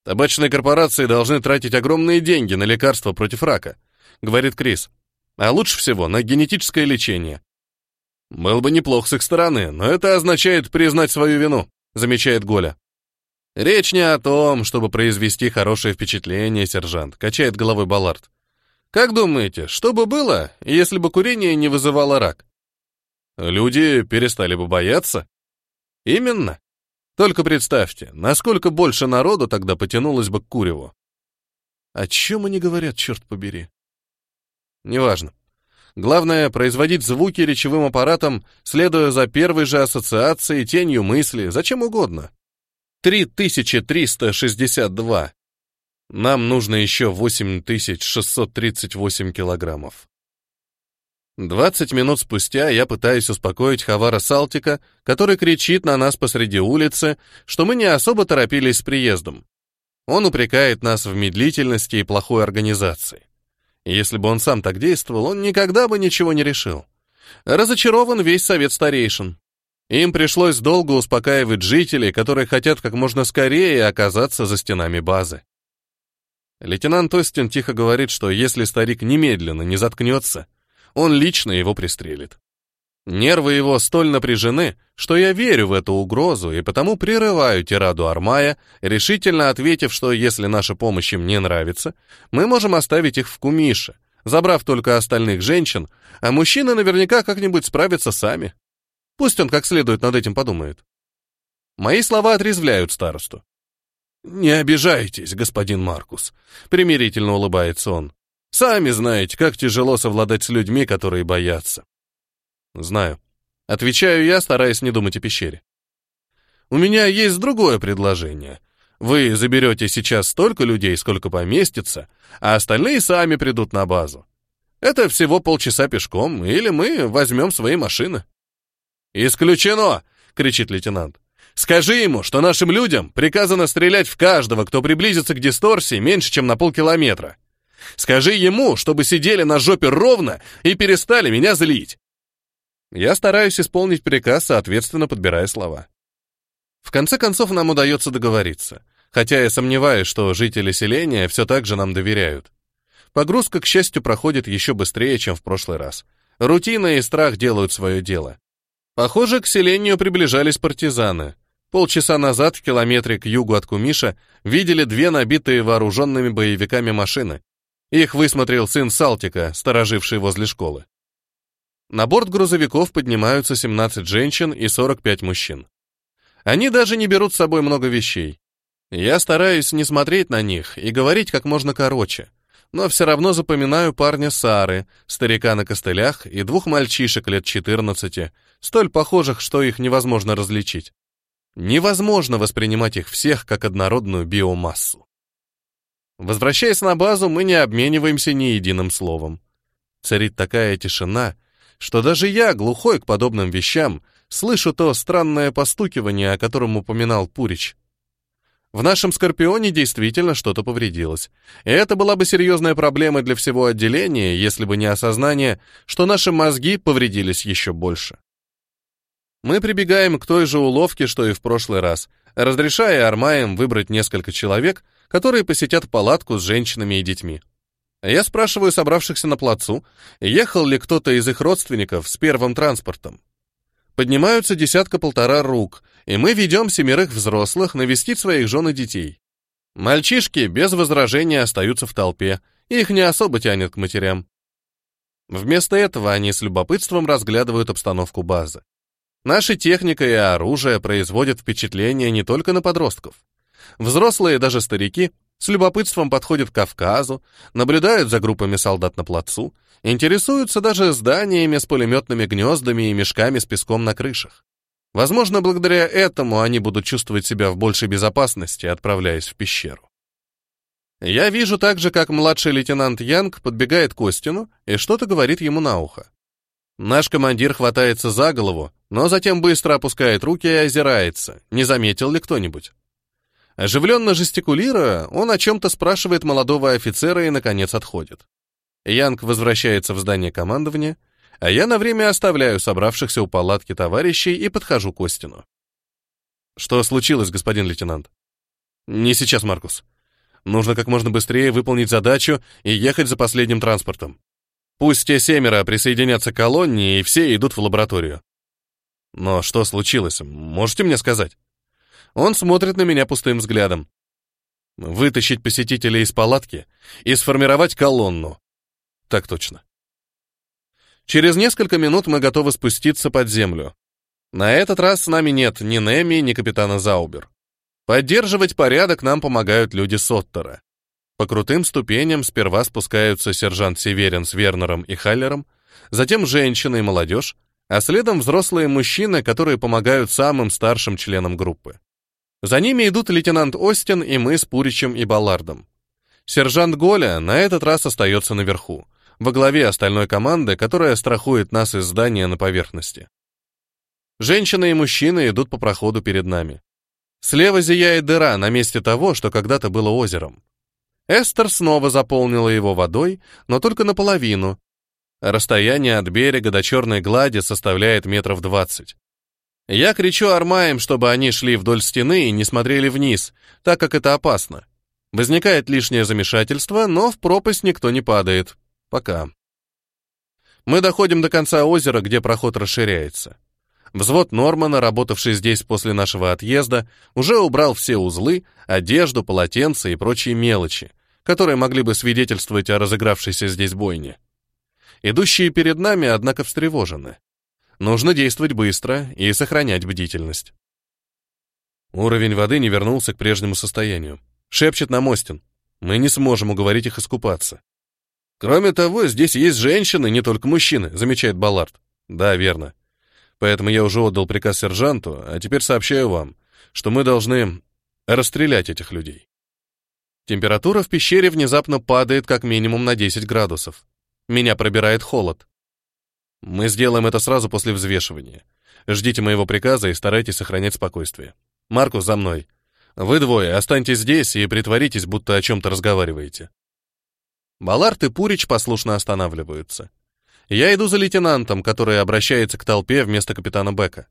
Табачные корпорации должны тратить огромные деньги на лекарства против рака, говорит Крис. А лучше всего на генетическое лечение. Было бы неплохо с их стороны, но это означает признать свою вину, замечает Голя. Речь не о том, чтобы произвести хорошее впечатление, сержант, качает головой Баллард. Как думаете, что бы было, если бы курение не вызывало рак? Люди перестали бы бояться? Именно. Только представьте, насколько больше народу тогда потянулось бы к куреву. О чем они говорят, черт побери? Неважно. Главное, производить звуки речевым аппаратом, следуя за первой же ассоциацией, тенью мысли, зачем угодно. 3362. Нам нужно еще 8638 килограммов. 20 минут спустя я пытаюсь успокоить Хавара Салтика, который кричит на нас посреди улицы, что мы не особо торопились с приездом. Он упрекает нас в медлительности и плохой организации. Если бы он сам так действовал, он никогда бы ничего не решил. Разочарован весь совет старейшин. Им пришлось долго успокаивать жителей, которые хотят как можно скорее оказаться за стенами базы. Лейтенант Остин тихо говорит, что если старик немедленно не заткнется, он лично его пристрелит. Нервы его столь напряжены, что я верю в эту угрозу и потому прерываю тираду Армая, решительно ответив, что если наша помощь им не нравится, мы можем оставить их в Кумише, забрав только остальных женщин, а мужчины наверняка как-нибудь справятся сами. Пусть он как следует над этим подумает. Мои слова отрезвляют старосту. «Не обижайтесь, господин Маркус», — примирительно улыбается он. «Сами знаете, как тяжело совладать с людьми, которые боятся. Знаю. Отвечаю я, стараясь не думать о пещере. У меня есть другое предложение. Вы заберете сейчас столько людей, сколько поместится, а остальные сами придут на базу. Это всего полчаса пешком, или мы возьмем свои машины. «Исключено!» — кричит лейтенант. «Скажи ему, что нашим людям приказано стрелять в каждого, кто приблизится к дисторсии меньше, чем на полкилометра. Скажи ему, чтобы сидели на жопе ровно и перестали меня злить. Я стараюсь исполнить приказ, соответственно подбирая слова. В конце концов нам удается договориться, хотя я сомневаюсь, что жители селения все так же нам доверяют. Погрузка, к счастью, проходит еще быстрее, чем в прошлый раз. Рутина и страх делают свое дело. Похоже, к селению приближались партизаны. Полчаса назад в километре к югу от Кумиша видели две набитые вооруженными боевиками машины. Их высмотрел сын Салтика, стороживший возле школы. На борт грузовиков поднимаются 17 женщин и 45 мужчин. Они даже не берут с собой много вещей. Я стараюсь не смотреть на них и говорить как можно короче, но все равно запоминаю парня Сары, старика на костылях и двух мальчишек лет 14, столь похожих, что их невозможно различить. Невозможно воспринимать их всех как однородную биомассу. Возвращаясь на базу, мы не обмениваемся ни единым словом. Царит такая тишина — что даже я, глухой к подобным вещам, слышу то странное постукивание, о котором упоминал Пурич. В нашем «Скорпионе» действительно что-то повредилось. И это была бы серьезная проблема для всего отделения, если бы не осознание, что наши мозги повредились еще больше. Мы прибегаем к той же уловке, что и в прошлый раз, разрешая Армаем выбрать несколько человек, которые посетят палатку с женщинами и детьми. Я спрашиваю собравшихся на плацу, ехал ли кто-то из их родственников с первым транспортом. Поднимаются десятка-полтора рук, и мы ведем семерых взрослых навестить своих жен и детей. Мальчишки без возражения остаются в толпе, их не особо тянет к матерям. Вместо этого они с любопытством разглядывают обстановку базы. Наша техника и оружие производят впечатление не только на подростков. Взрослые, даже старики, с любопытством подходят к Кавказу, наблюдают за группами солдат на плацу, интересуются даже зданиями с пулеметными гнездами и мешками с песком на крышах. Возможно, благодаря этому они будут чувствовать себя в большей безопасности, отправляясь в пещеру. Я вижу также, как младший лейтенант Янг подбегает к Остину и что-то говорит ему на ухо. Наш командир хватается за голову, но затем быстро опускает руки и озирается, не заметил ли кто-нибудь. Оживленно жестикулируя, он о чем-то спрашивает молодого офицера и, наконец, отходит. Янг возвращается в здание командования, а я на время оставляю собравшихся у палатки товарищей и подхожу к Остину. «Что случилось, господин лейтенант?» «Не сейчас, Маркус. Нужно как можно быстрее выполнить задачу и ехать за последним транспортом. Пусть те семеро присоединятся к колонне, и все идут в лабораторию». «Но что случилось? Можете мне сказать?» Он смотрит на меня пустым взглядом. Вытащить посетителей из палатки и сформировать колонну. Так точно. Через несколько минут мы готовы спуститься под землю. На этот раз с нами нет ни Неми, ни капитана Заубер. Поддерживать порядок нам помогают люди Соттера. По крутым ступеням сперва спускаются сержант Северин с Вернером и Халлером, затем женщины и молодежь, а следом взрослые мужчины, которые помогают самым старшим членам группы. За ними идут лейтенант Остин и мы с Пуричем и Баллардом. Сержант Голя на этот раз остается наверху, во главе остальной команды, которая страхует нас из здания на поверхности. Женщины и мужчины идут по проходу перед нами. Слева зияет дыра на месте того, что когда-то было озером. Эстер снова заполнила его водой, но только наполовину. Расстояние от берега до черной глади составляет метров двадцать. Я кричу армаем, чтобы они шли вдоль стены и не смотрели вниз, так как это опасно. Возникает лишнее замешательство, но в пропасть никто не падает. Пока. Мы доходим до конца озера, где проход расширяется. Взвод Нормана, работавший здесь после нашего отъезда, уже убрал все узлы, одежду, полотенца и прочие мелочи, которые могли бы свидетельствовать о разыгравшейся здесь бойне. Идущие перед нами, однако, встревожены. Нужно действовать быстро и сохранять бдительность. Уровень воды не вернулся к прежнему состоянию. Шепчет на Мостин. Мы не сможем уговорить их искупаться. Кроме того, здесь есть женщины, не только мужчины, замечает Баллард. Да, верно. Поэтому я уже отдал приказ сержанту, а теперь сообщаю вам, что мы должны расстрелять этих людей. Температура в пещере внезапно падает как минимум на 10 градусов. Меня пробирает холод. Мы сделаем это сразу после взвешивания. Ждите моего приказа и старайтесь сохранять спокойствие. Маркус, за мной. Вы двое останьтесь здесь и притворитесь, будто о чем-то разговариваете. Баларт и Пурич послушно останавливаются. Я иду за лейтенантом, который обращается к толпе вместо капитана Бека.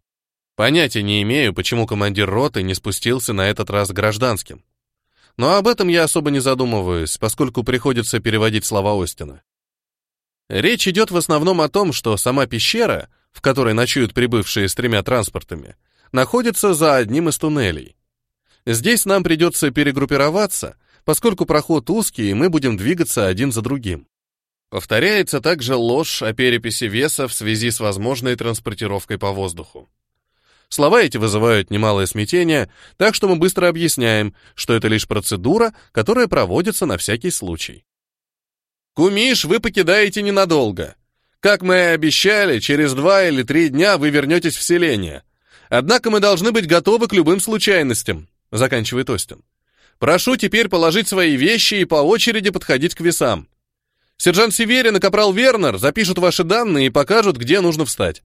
Понятия не имею, почему командир роты не спустился на этот раз гражданским. Но об этом я особо не задумываюсь, поскольку приходится переводить слова Остина. Речь идет в основном о том, что сама пещера, в которой ночуют прибывшие с тремя транспортами, находится за одним из туннелей. Здесь нам придется перегруппироваться, поскольку проход узкий, и мы будем двигаться один за другим. Повторяется также ложь о переписи веса в связи с возможной транспортировкой по воздуху. Слова эти вызывают немалое смятение, так что мы быстро объясняем, что это лишь процедура, которая проводится на всякий случай. Кумиш вы покидаете ненадолго. Как мы и обещали, через два или три дня вы вернетесь в селение. Однако мы должны быть готовы к любым случайностям», — заканчивает Остин. «Прошу теперь положить свои вещи и по очереди подходить к весам. Сержант Северин и капрал Вернер запишут ваши данные и покажут, где нужно встать.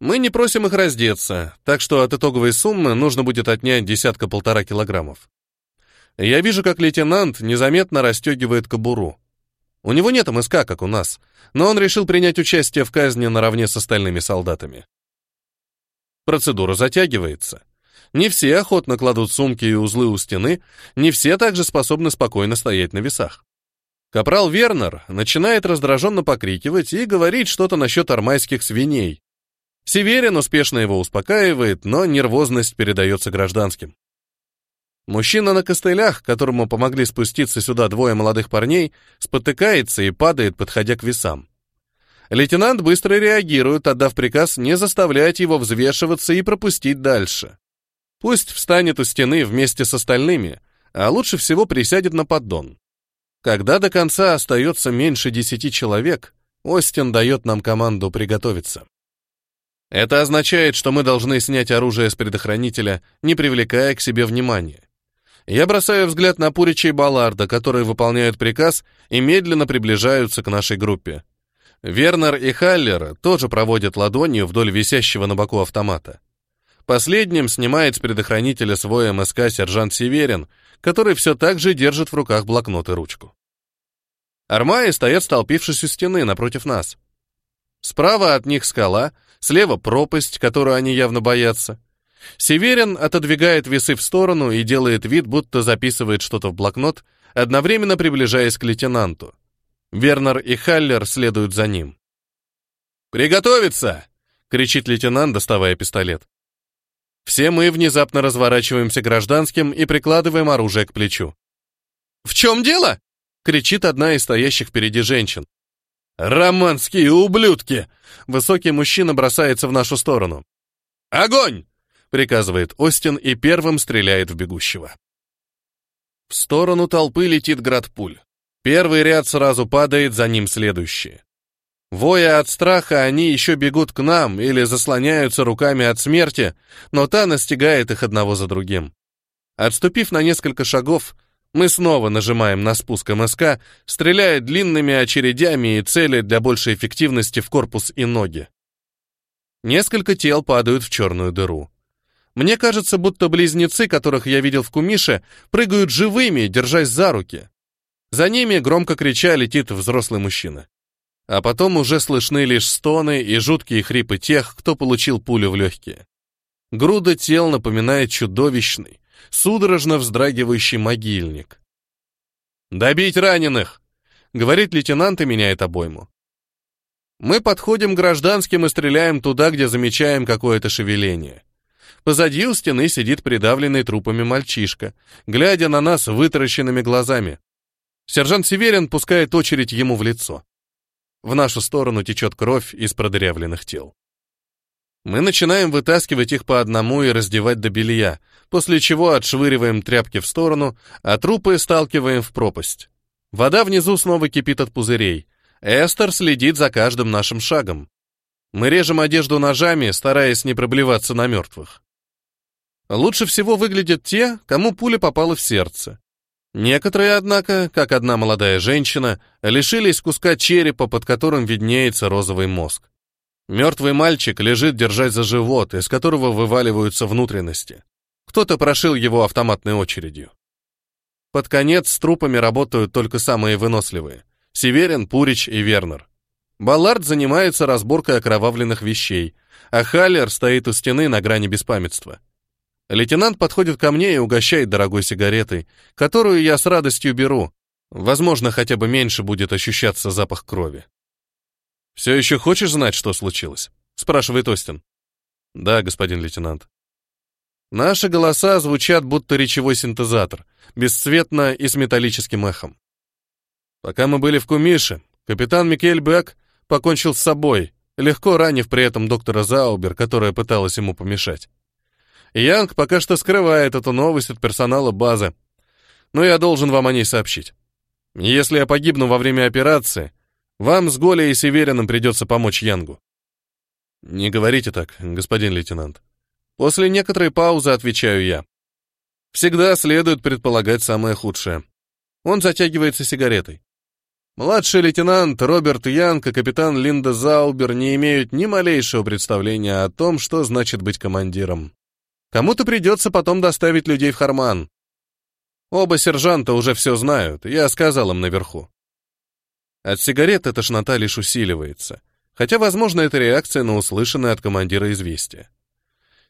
Мы не просим их раздеться, так что от итоговой суммы нужно будет отнять десятка-полтора килограммов. Я вижу, как лейтенант незаметно расстегивает кобуру. У него нет МСК, как у нас, но он решил принять участие в казни наравне с остальными солдатами. Процедура затягивается. Не все охотно кладут сумки и узлы у стены, не все также способны спокойно стоять на весах. Капрал Вернер начинает раздраженно покрикивать и говорить что-то насчет армайских свиней. Северин успешно его успокаивает, но нервозность передается гражданским. Мужчина на костылях, которому помогли спуститься сюда двое молодых парней, спотыкается и падает, подходя к весам. Лейтенант быстро реагирует, отдав приказ не заставлять его взвешиваться и пропустить дальше. Пусть встанет у стены вместе с остальными, а лучше всего присядет на поддон. Когда до конца остается меньше десяти человек, Остин дает нам команду приготовиться. Это означает, что мы должны снять оружие с предохранителя, не привлекая к себе внимания. Я бросаю взгляд на Пурича и Балларда, которые выполняют приказ и медленно приближаются к нашей группе. Вернер и Халлер тоже проводят ладонью вдоль висящего на боку автомата. Последним снимает с предохранителя свой МСК сержант Северин, который все так же держит в руках блокнот и ручку. Армаи стоят, столпившись у стены, напротив нас. Справа от них скала, слева пропасть, которую они явно боятся — Северин отодвигает весы в сторону и делает вид, будто записывает что-то в блокнот, одновременно приближаясь к лейтенанту. Вернер и Халлер следуют за ним. «Приготовиться!» — кричит лейтенант, доставая пистолет. Все мы внезапно разворачиваемся гражданским и прикладываем оружие к плечу. «В чем дело?» — кричит одна из стоящих впереди женщин. «Романские ублюдки!» — высокий мужчина бросается в нашу сторону. «Огонь!» приказывает Остин и первым стреляет в бегущего. В сторону толпы летит град пуль. Первый ряд сразу падает, за ним следующие. Воя от страха, они еще бегут к нам или заслоняются руками от смерти, но та настигает их одного за другим. Отступив на несколько шагов, мы снова нажимаем на спуск МСК, стреляя длинными очередями и цели для большей эффективности в корпус и ноги. Несколько тел падают в черную дыру. Мне кажется, будто близнецы, которых я видел в Кумише, прыгают живыми, держась за руки. За ними громко крича летит взрослый мужчина. А потом уже слышны лишь стоны и жуткие хрипы тех, кто получил пулю в легкие. Груда тел напоминает чудовищный, судорожно вздрагивающий могильник. «Добить раненых!» — говорит лейтенант и меняет обойму. Мы подходим к гражданским и стреляем туда, где замечаем какое-то шевеление — Позади у стены сидит придавленный трупами мальчишка, глядя на нас вытаращенными глазами. Сержант Северин пускает очередь ему в лицо. В нашу сторону течет кровь из продырявленных тел. Мы начинаем вытаскивать их по одному и раздевать до белья, после чего отшвыриваем тряпки в сторону, а трупы сталкиваем в пропасть. Вода внизу снова кипит от пузырей. Эстер следит за каждым нашим шагом. Мы режем одежду ножами, стараясь не проблеваться на мертвых. Лучше всего выглядят те, кому пуля попала в сердце. Некоторые, однако, как одна молодая женщина, лишились куска черепа, под которым виднеется розовый мозг. Мертвый мальчик лежит, держать за живот, из которого вываливаются внутренности. Кто-то прошил его автоматной очередью. Под конец с трупами работают только самые выносливые — Северин, Пурич и Вернер. Баллард занимается разборкой окровавленных вещей, а Халлер стоит у стены на грани беспамятства. Лейтенант подходит ко мне и угощает дорогой сигаретой, которую я с радостью беру. Возможно, хотя бы меньше будет ощущаться запах крови. «Все еще хочешь знать, что случилось?» — спрашивает Остин. «Да, господин лейтенант». Наши голоса звучат будто речевой синтезатор, бесцветно и с металлическим эхом. Пока мы были в Кумише, капитан Микель Бек покончил с собой, легко ранив при этом доктора Заубер, которая пыталась ему помешать. Янг пока что скрывает эту новость от персонала базы. Но я должен вам о ней сообщить. Если я погибну во время операции, вам с Голей и Севериным придется помочь Янгу. Не говорите так, господин лейтенант. После некоторой паузы отвечаю я. Всегда следует предполагать самое худшее. Он затягивается сигаретой. Младший лейтенант Роберт Янг и капитан Линда Заубер не имеют ни малейшего представления о том, что значит быть командиром. Кому-то придется потом доставить людей в Харман. Оба сержанта уже все знают, я сказал им наверху. От сигарет эта шнота лишь усиливается, хотя, возможно, это реакция на услышанное от командира известие.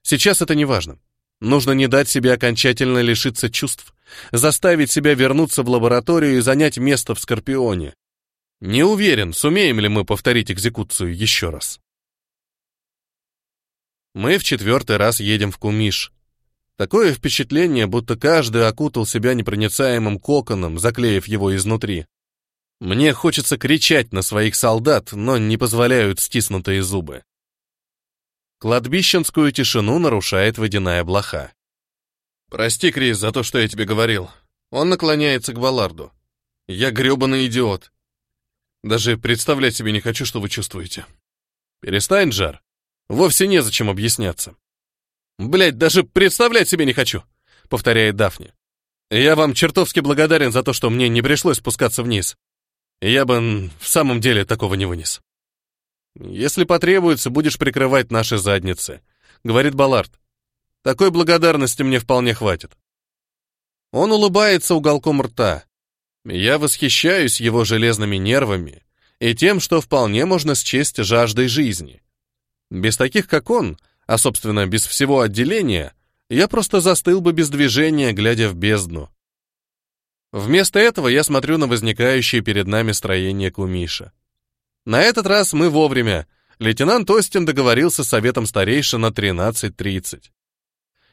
Сейчас это не важно. Нужно не дать себе окончательно лишиться чувств, заставить себя вернуться в лабораторию и занять место в Скорпионе. Не уверен, сумеем ли мы повторить экзекуцию еще раз. Мы в четвертый раз едем в Кумиш. Такое впечатление, будто каждый окутал себя непроницаемым коконом, заклеив его изнутри. Мне хочется кричать на своих солдат, но не позволяют стиснутые зубы. Кладбищенскую тишину нарушает водяная блоха. «Прости, Крис, за то, что я тебе говорил. Он наклоняется к Баларду. Я грёбаный идиот. Даже представлять себе не хочу, что вы чувствуете». «Перестань, Жар. Вовсе незачем объясняться. Блять, даже представлять себе не хочу, повторяет Дафни. Я вам чертовски благодарен за то, что мне не пришлось спускаться вниз. Я бы в самом деле такого не вынес. Если потребуется, будешь прикрывать наши задницы, говорит Баллард. Такой благодарности мне вполне хватит. Он улыбается уголком рта. Я восхищаюсь его железными нервами и тем, что вполне можно счесть жаждой жизни. Без таких, как он, а, собственно, без всего отделения, я просто застыл бы без движения, глядя в бездну. Вместо этого я смотрю на возникающее перед нами строение Кумиша. На этот раз мы вовремя. Лейтенант Остин договорился с советом старейшина на 13.30.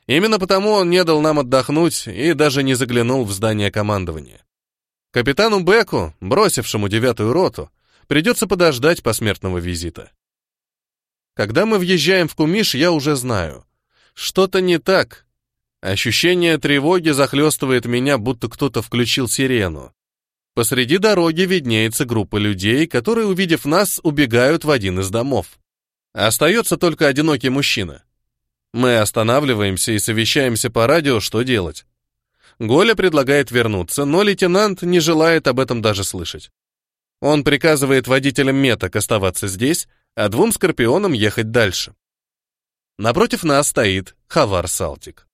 Именно потому он не дал нам отдохнуть и даже не заглянул в здание командования. Капитану Беку, бросившему девятую роту, придется подождать посмертного визита. Когда мы въезжаем в Кумиш, я уже знаю. Что-то не так. Ощущение тревоги захлестывает меня, будто кто-то включил сирену. Посреди дороги виднеется группа людей, которые, увидев нас, убегают в один из домов. Остается только одинокий мужчина. Мы останавливаемся и совещаемся по радио, что делать. Голя предлагает вернуться, но лейтенант не желает об этом даже слышать. Он приказывает водителям меток оставаться здесь, а двум скорпионам ехать дальше. Напротив нас стоит Хавар Салтик.